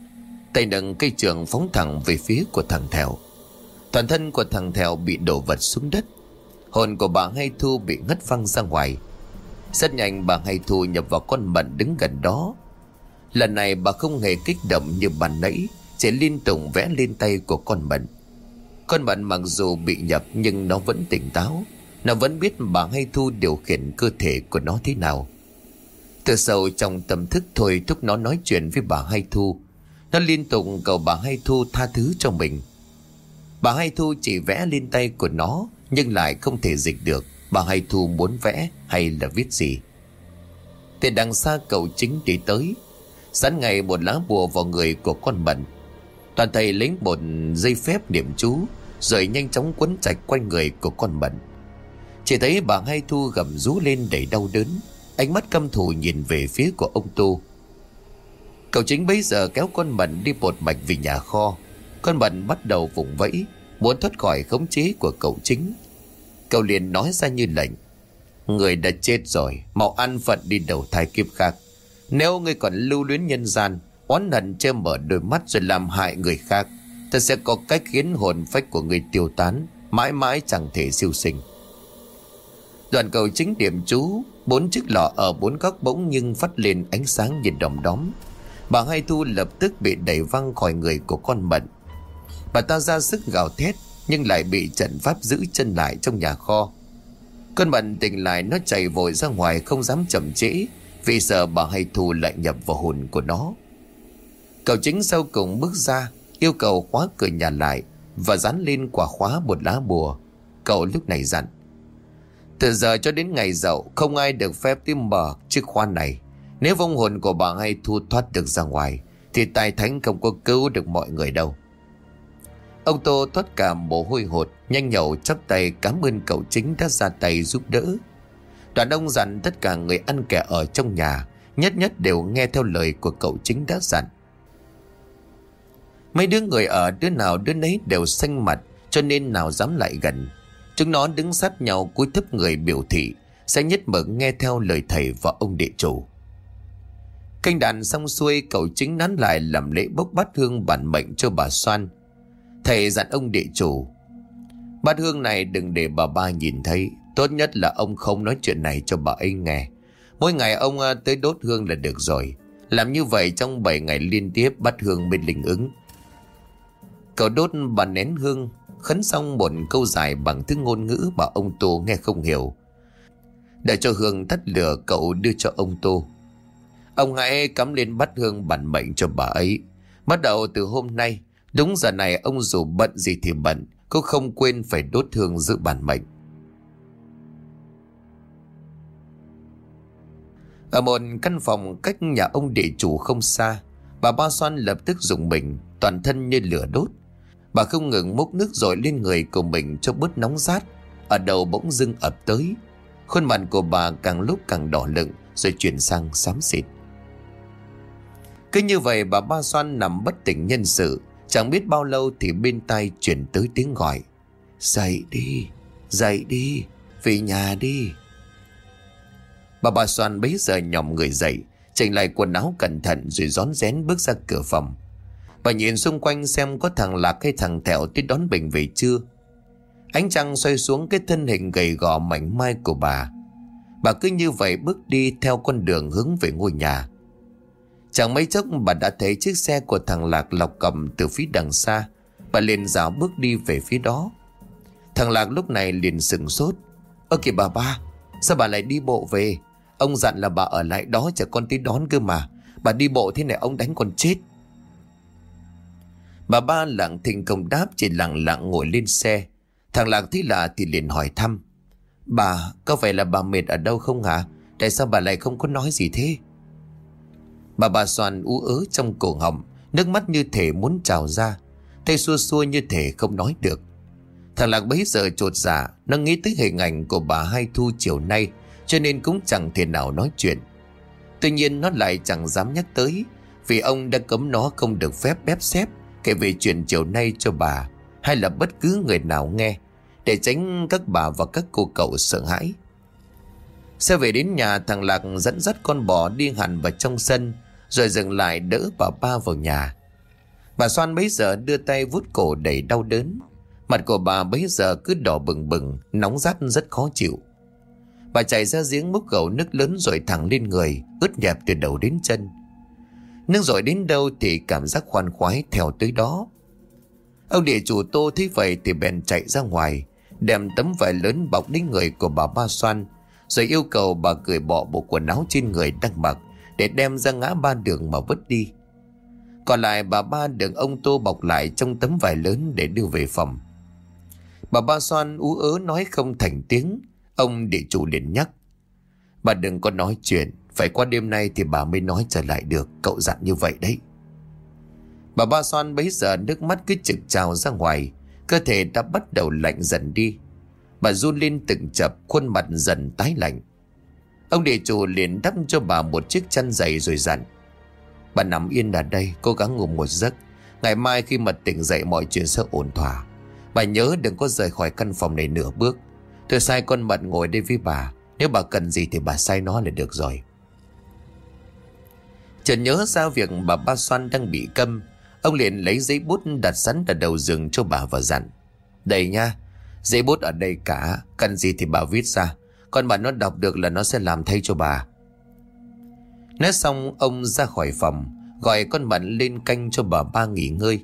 Tay nâng cây trường phóng thẳng về phía của thằng thèo. Toàn thân của thằng Thèo bị đổ vật xuống đất. Hồn của bà Hay Thu bị ngất văng ra ngoài. Rất nhanh bà Hay Thu nhập vào con mận đứng gần đó. Lần này bà không hề kích động như bà nãy, Chỉ liên tục vẽ lên tay của con mận. Con mận mặc dù bị nhập nhưng nó vẫn tỉnh táo. Nó vẫn biết bà Hay Thu điều khiển cơ thể của nó thế nào. Từ sâu trong tâm thức thôi thúc nó nói chuyện với bà hai Thu. Nó liên tục cầu bà hai Thu tha thứ cho mình. Bà Hai Thu chỉ vẽ lên tay của nó, Nhưng lại không thể dịch được Bà Hai Thu muốn vẽ hay là viết gì. Từ đằng xa cậu chính đi tới, Sẵn ngày một lá bùa vào người của con bẩn Toàn thầy lấy một dây phép niệm chú, Rồi nhanh chóng quấn chặt quanh người của con bẩn Chỉ thấy bà Hai Thu gầm rú lên đầy đau đớn. Ánh mắt căm thù nhìn về phía của ông Tu. Cậu chính bấy giờ kéo con mận đi bột mạch về nhà kho. Con mận bắt đầu vùng vẫy, Muốn thoát khỏi khống chế của cậu chính. Cậu liền nói ra như lệnh, Người đã chết rồi, Mau ăn phận đi đầu thai kiếp khác. Nếu người còn lưu luyến nhân gian, Oán hận che mở đôi mắt rồi làm hại người khác, Ta sẽ có cách khiến hồn phách của người tiêu tán, Mãi mãi chẳng thể siêu sinh. Đoàn cầu chính điểm chú Bốn chiếc lọ ở bốn góc bỗng nhưng phát lên ánh sáng nhìn đom đóm. Bà Hai Thu lập tức bị đẩy văng khỏi người của con mận. Bà ta ra sức gào thét, Nhưng lại bị trận pháp giữ chân lại trong nhà kho. Con mận tỉnh lại, nó chạy vội ra ngoài, không dám chậm trễ, Vì sợ bà hai thu lại nhập vào hồn của nó. Cậu chính sau cùng bước ra, Yêu cầu khóa cửa nhà lại Và dán lên quả khóa một lá bùa. Cậu lúc này dặn từ giờ cho đến ngày dậu Không ai được phép tìm mở chiếc khoan này. Nếu vong hồn của bà hay thu thoát được ra ngoài, Thì tài thánh không có cứu được mọi người đâu. Ông Tô thoát cả mồ hôi hột, Nhanh nhậu chắp tay cảm ơn cậu chính đã ra tay giúp đỡ. Đoàn ông dặn tất cả người ăn kẻ ở trong nhà, Nhất nhất đều nghe theo lời của cậu chính đã dặn. Mấy đứa người ở, đứa nào đứa nấy đều xanh mặt, Cho nên nào dám lại gần. Chúng nó đứng sát nhau cúi thấp người biểu thị, Sẽ nhất mực nghe theo lời thầy và ông địa chủ. Canh đàn xong xuôi, cậu chính nán lại làm lễ bốc bát hương bản mệnh cho bà Soan. Thầy dặn ông địa chủ, Bát hương này đừng để bà ba nhìn thấy, Tốt nhất là ông không nói chuyện này cho bà ấy nghe. Mỗi ngày ông à, tới đốt hương là được rồi. Làm như vậy trong 7 ngày liên tiếp bắt hương bên linh ứng. Cậu đốt bà nén hương Khấn xong một câu dài bằng thứ ngôn ngữ mà ông Tô nghe không hiểu. Để cho hương tắt lửa, cậu đưa cho ông Tô. Ông hãy cắm lên bắt hương bản mệnh cho bà ấy. Bắt đầu từ hôm nay, Đúng giờ này ông dù bận gì thì bận, Cũng không quên phải đốt hương giữ bản mệnh. Ở một căn phòng cách nhà ông địa chủ không xa, Bà Ba Xoan lập tức dùng mình, Toàn thân như lửa đốt. Bà không ngừng múc nước rồi lên người của mình cho bớt nóng rát. Ở đầu bỗng dưng ập tới. Khuôn mặt của bà càng lúc càng đỏ lựng Rồi chuyển sang xám xịt. Cứ như vậy bà Ba Xoan nằm bất tỉnh nhân sự. Chẳng biết bao lâu thì bên tai chuyển tới tiếng gọi. Dậy đi, dậy đi, về nhà đi. Bà ba xoan bấy giờ nhòm người dậy Chỉnh lại quần áo cẩn thận rồi rón rén bước ra cửa phòng và nhìn xung quanh xem có thằng Lạc hay thằng Thẹo tới đón Bình về chưa. Ánh trăng xoay xuống cái thân hình gầy gò mảnh mai của bà. Bà cứ như vậy bước đi theo con đường hướng về ngôi nhà. Chẳng mấy chốc bà đã thấy chiếc xe của thằng Lạc lọc cầm từ phía đằng xa. Bà liền dạo bước đi về phía đó. Thằng Lạc lúc này liền sừng sốt. Ơ kìa bà ba, Sao bà lại đi bộ về? Ông dặn là bà ở lại đó chờ con tí đón cơ mà. Bà đi bộ thế này ông đánh con chết. Bà ba lặng thình không đáp, Chỉ lặng lặng ngồi lên xe. Thằng Lạc thấy lạ thì liền hỏi thăm. Bà, có phải là bà mệt ở đâu không hả? Tại sao bà lại không có nói gì thế? Bà bà soàn ú ớ trong cổ họng, Nước mắt như thể muốn trào ra. Thầy xua xua như thể không nói được. Thằng Lạc bấy giờ trột dạ Nó nghĩ tới hình ảnh của bà Hai Thu chiều nay, Cho nên cũng chẳng thể nào nói chuyện. Tuy nhiên nó lại chẳng dám nhắc tới, Vì ông đã cấm nó không được phép bép xếp. Kể về chuyện chiều nay cho bà, Hay là bất cứ người nào nghe, Để tránh các bà và các cô cậu sợ hãi. Xe về đến nhà, thằng Lạc dẫn dắt con bò đi hẳn vào trong sân, Rồi dừng lại đỡ bà ba vào nhà. Bà Soan bấy giờ đưa tay vút cổ đầy đau đớn. Mặt của bà bấy giờ cứ đỏ bừng bừng, Nóng rát rất khó chịu. Bà chạy ra giếng múc gầu nước lớn rồi thẳng lên người, Ướt nhẹp từ đầu đến chân. Nước giỏi đến đâu thì cảm giác khoan khoái theo tới đó. Ông địa chủ tô thấy vậy thì bèn chạy ra ngoài, Đem tấm vải lớn bọc đến người của bà Ba Xoan, Rồi yêu cầu bà cởi bỏ bộ quần áo trên người đang mặc Để đem ra ngã ba đường mà vứt đi. Còn lại bà ba được ông Tô bọc lại trong tấm vải lớn để đưa về phòng. Bà ba Xoan ú ớ nói không thành tiếng, Ông địa chủ liền nhắc, Bà đừng có nói chuyện phải qua đêm nay thì bà mới nói trở lại được, Cậu dặn như vậy đấy. Bà ba son bấy giờ nước mắt cứ trực trào ra ngoài, Cơ thể đã bắt đầu lạnh dần đi. Bà run lên từng chập, Khuôn mặt dần tái lạnh. Ông địa chủ liền đắp cho bà một chiếc chăn dày rồi dặn. Bà nằm yên ở đây, Cố gắng ngủ một giấc. Ngày mai khi mà tỉnh dậy mọi chuyện sẽ ổn thỏa. Bà nhớ đừng có rời khỏi căn phòng này nửa bước. Tôi sai con mật ngồi đây với bà. Nếu bà cần gì thì bà sai nó là được rồi. Chợt nhớ ra việc bà Ba Xoan đang bị câm. Ông liền lấy giấy bút đặt sẵn ở đầu giường cho bà và dặn. Đây nha, Giấy bút ở đây cả, Cần gì thì bà viết ra. Còn bà nó đọc được là nó sẽ làm thay cho bà. Nói xong, ông ra khỏi phòng, Gọi con mận lên canh cho bà ba nghỉ ngơi.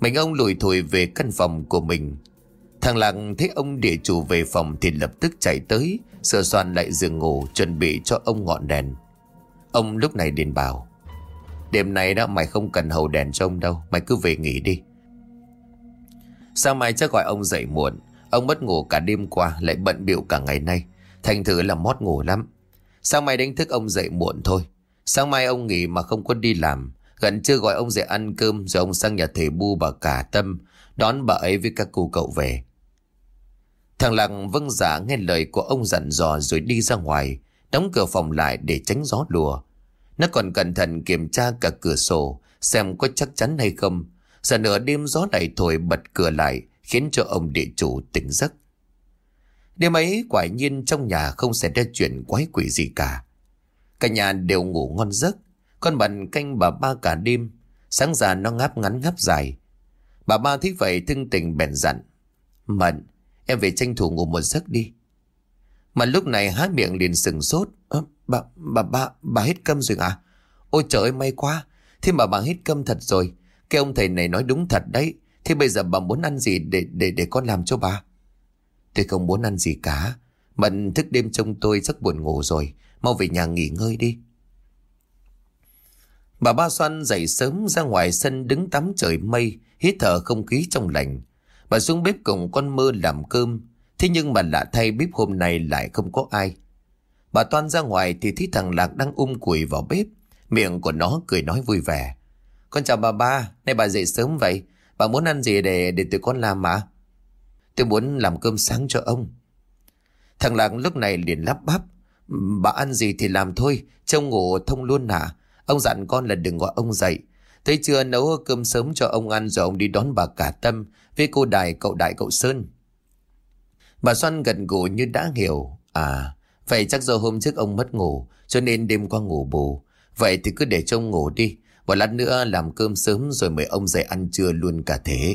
Mình ông lùi thổi về căn phòng của mình. Thằng Lạc thấy ông địa chủ về phòng Thì lập tức chạy tới, Sửa soạn lại giường ngủ, Chuẩn bị cho ông ngọn đèn. Ông lúc này liền bảo Đêm nay đó mày không cần hầu đèn cho ông đâu Mày cứ về nghỉ đi Sao mai chắc gọi ông dậy muộn Ông mất ngủ cả đêm qua lại bận biểu cả ngày nay. Thành thử là mót ngủ lắm. Sáng mai đánh thức ông dậy muộn thôi. Sáng mai ông nghỉ mà không có đi làm. Gần chưa gọi ông dậy ăn cơm rồi ông sang nhà thầy bu bà cả tâm đón bà ấy với các cô cậu về. Thằng Lặng vâng giả nghe lời của ông dặn dò rồi đi ra ngoài, đóng cửa phòng lại để tránh gió lùa. Nó còn cẩn thận kiểm tra cả cửa sổ, xem có chắc chắn hay không. Giờ nửa đêm gió này thổi bật cửa lại, khiến cho ông địa chủ tỉnh giấc. Đêm ấy quả nhiên trong nhà không xảy ra chuyện quái quỷ gì cả. Cả nhà đều ngủ ngon giấc, con bận canh bà ba cả đêm, sáng ra nó ngáp ngắn ngáp dài. Bà ba thích vậy thương tình bèn dặn. Mận, em về tranh thủ ngủ một giấc đi. Mà lúc này há miệng liền sừng sốt. À, bà, bà, bà, bà hết câm rồi à? Ôi trời ơi may quá. Thế mà bà hết câm thật rồi. Cái ông thầy này nói đúng thật đấy. Thế bây giờ bà muốn ăn gì để để để con làm cho bà? Tôi không muốn ăn gì cả. Mận thức đêm trông tôi rất buồn ngủ rồi. Mau về nhà nghỉ ngơi đi. Bà Ba Xoan dậy sớm ra ngoài sân đứng tắm trời mây, hít thở không khí trong lành. Bà xuống bếp cùng con mơ làm cơm, thế nhưng mà lạ thay bếp hôm nay lại không có ai. Bà Toan ra ngoài thì thấy thằng Lạc đang ôm củi vào bếp, miệng của nó cười nói vui vẻ. Con chào bà ba, nay bà dậy sớm vậy, bà muốn ăn gì để để tụi con làm mà? Tôi muốn làm cơm sáng cho ông. Thằng Lạc lúc này liền lắp bắp. Bà ăn gì thì làm thôi, trông ngủ thông luôn hả? Ông dặn con là đừng gọi ông dậy. thấy chưa nấu cơm sớm cho ông ăn rồi ông đi đón bà cả tâm với cô Đài, cậu Đại, cậu Sơn. Bà Xoan gần gù như đã hiểu. À, vậy chắc do hôm trước ông mất ngủ cho nên đêm qua ngủ bù. Vậy thì cứ để trông ngủ đi. và lát nữa làm cơm sớm rồi mời ông dậy ăn trưa luôn cả thế.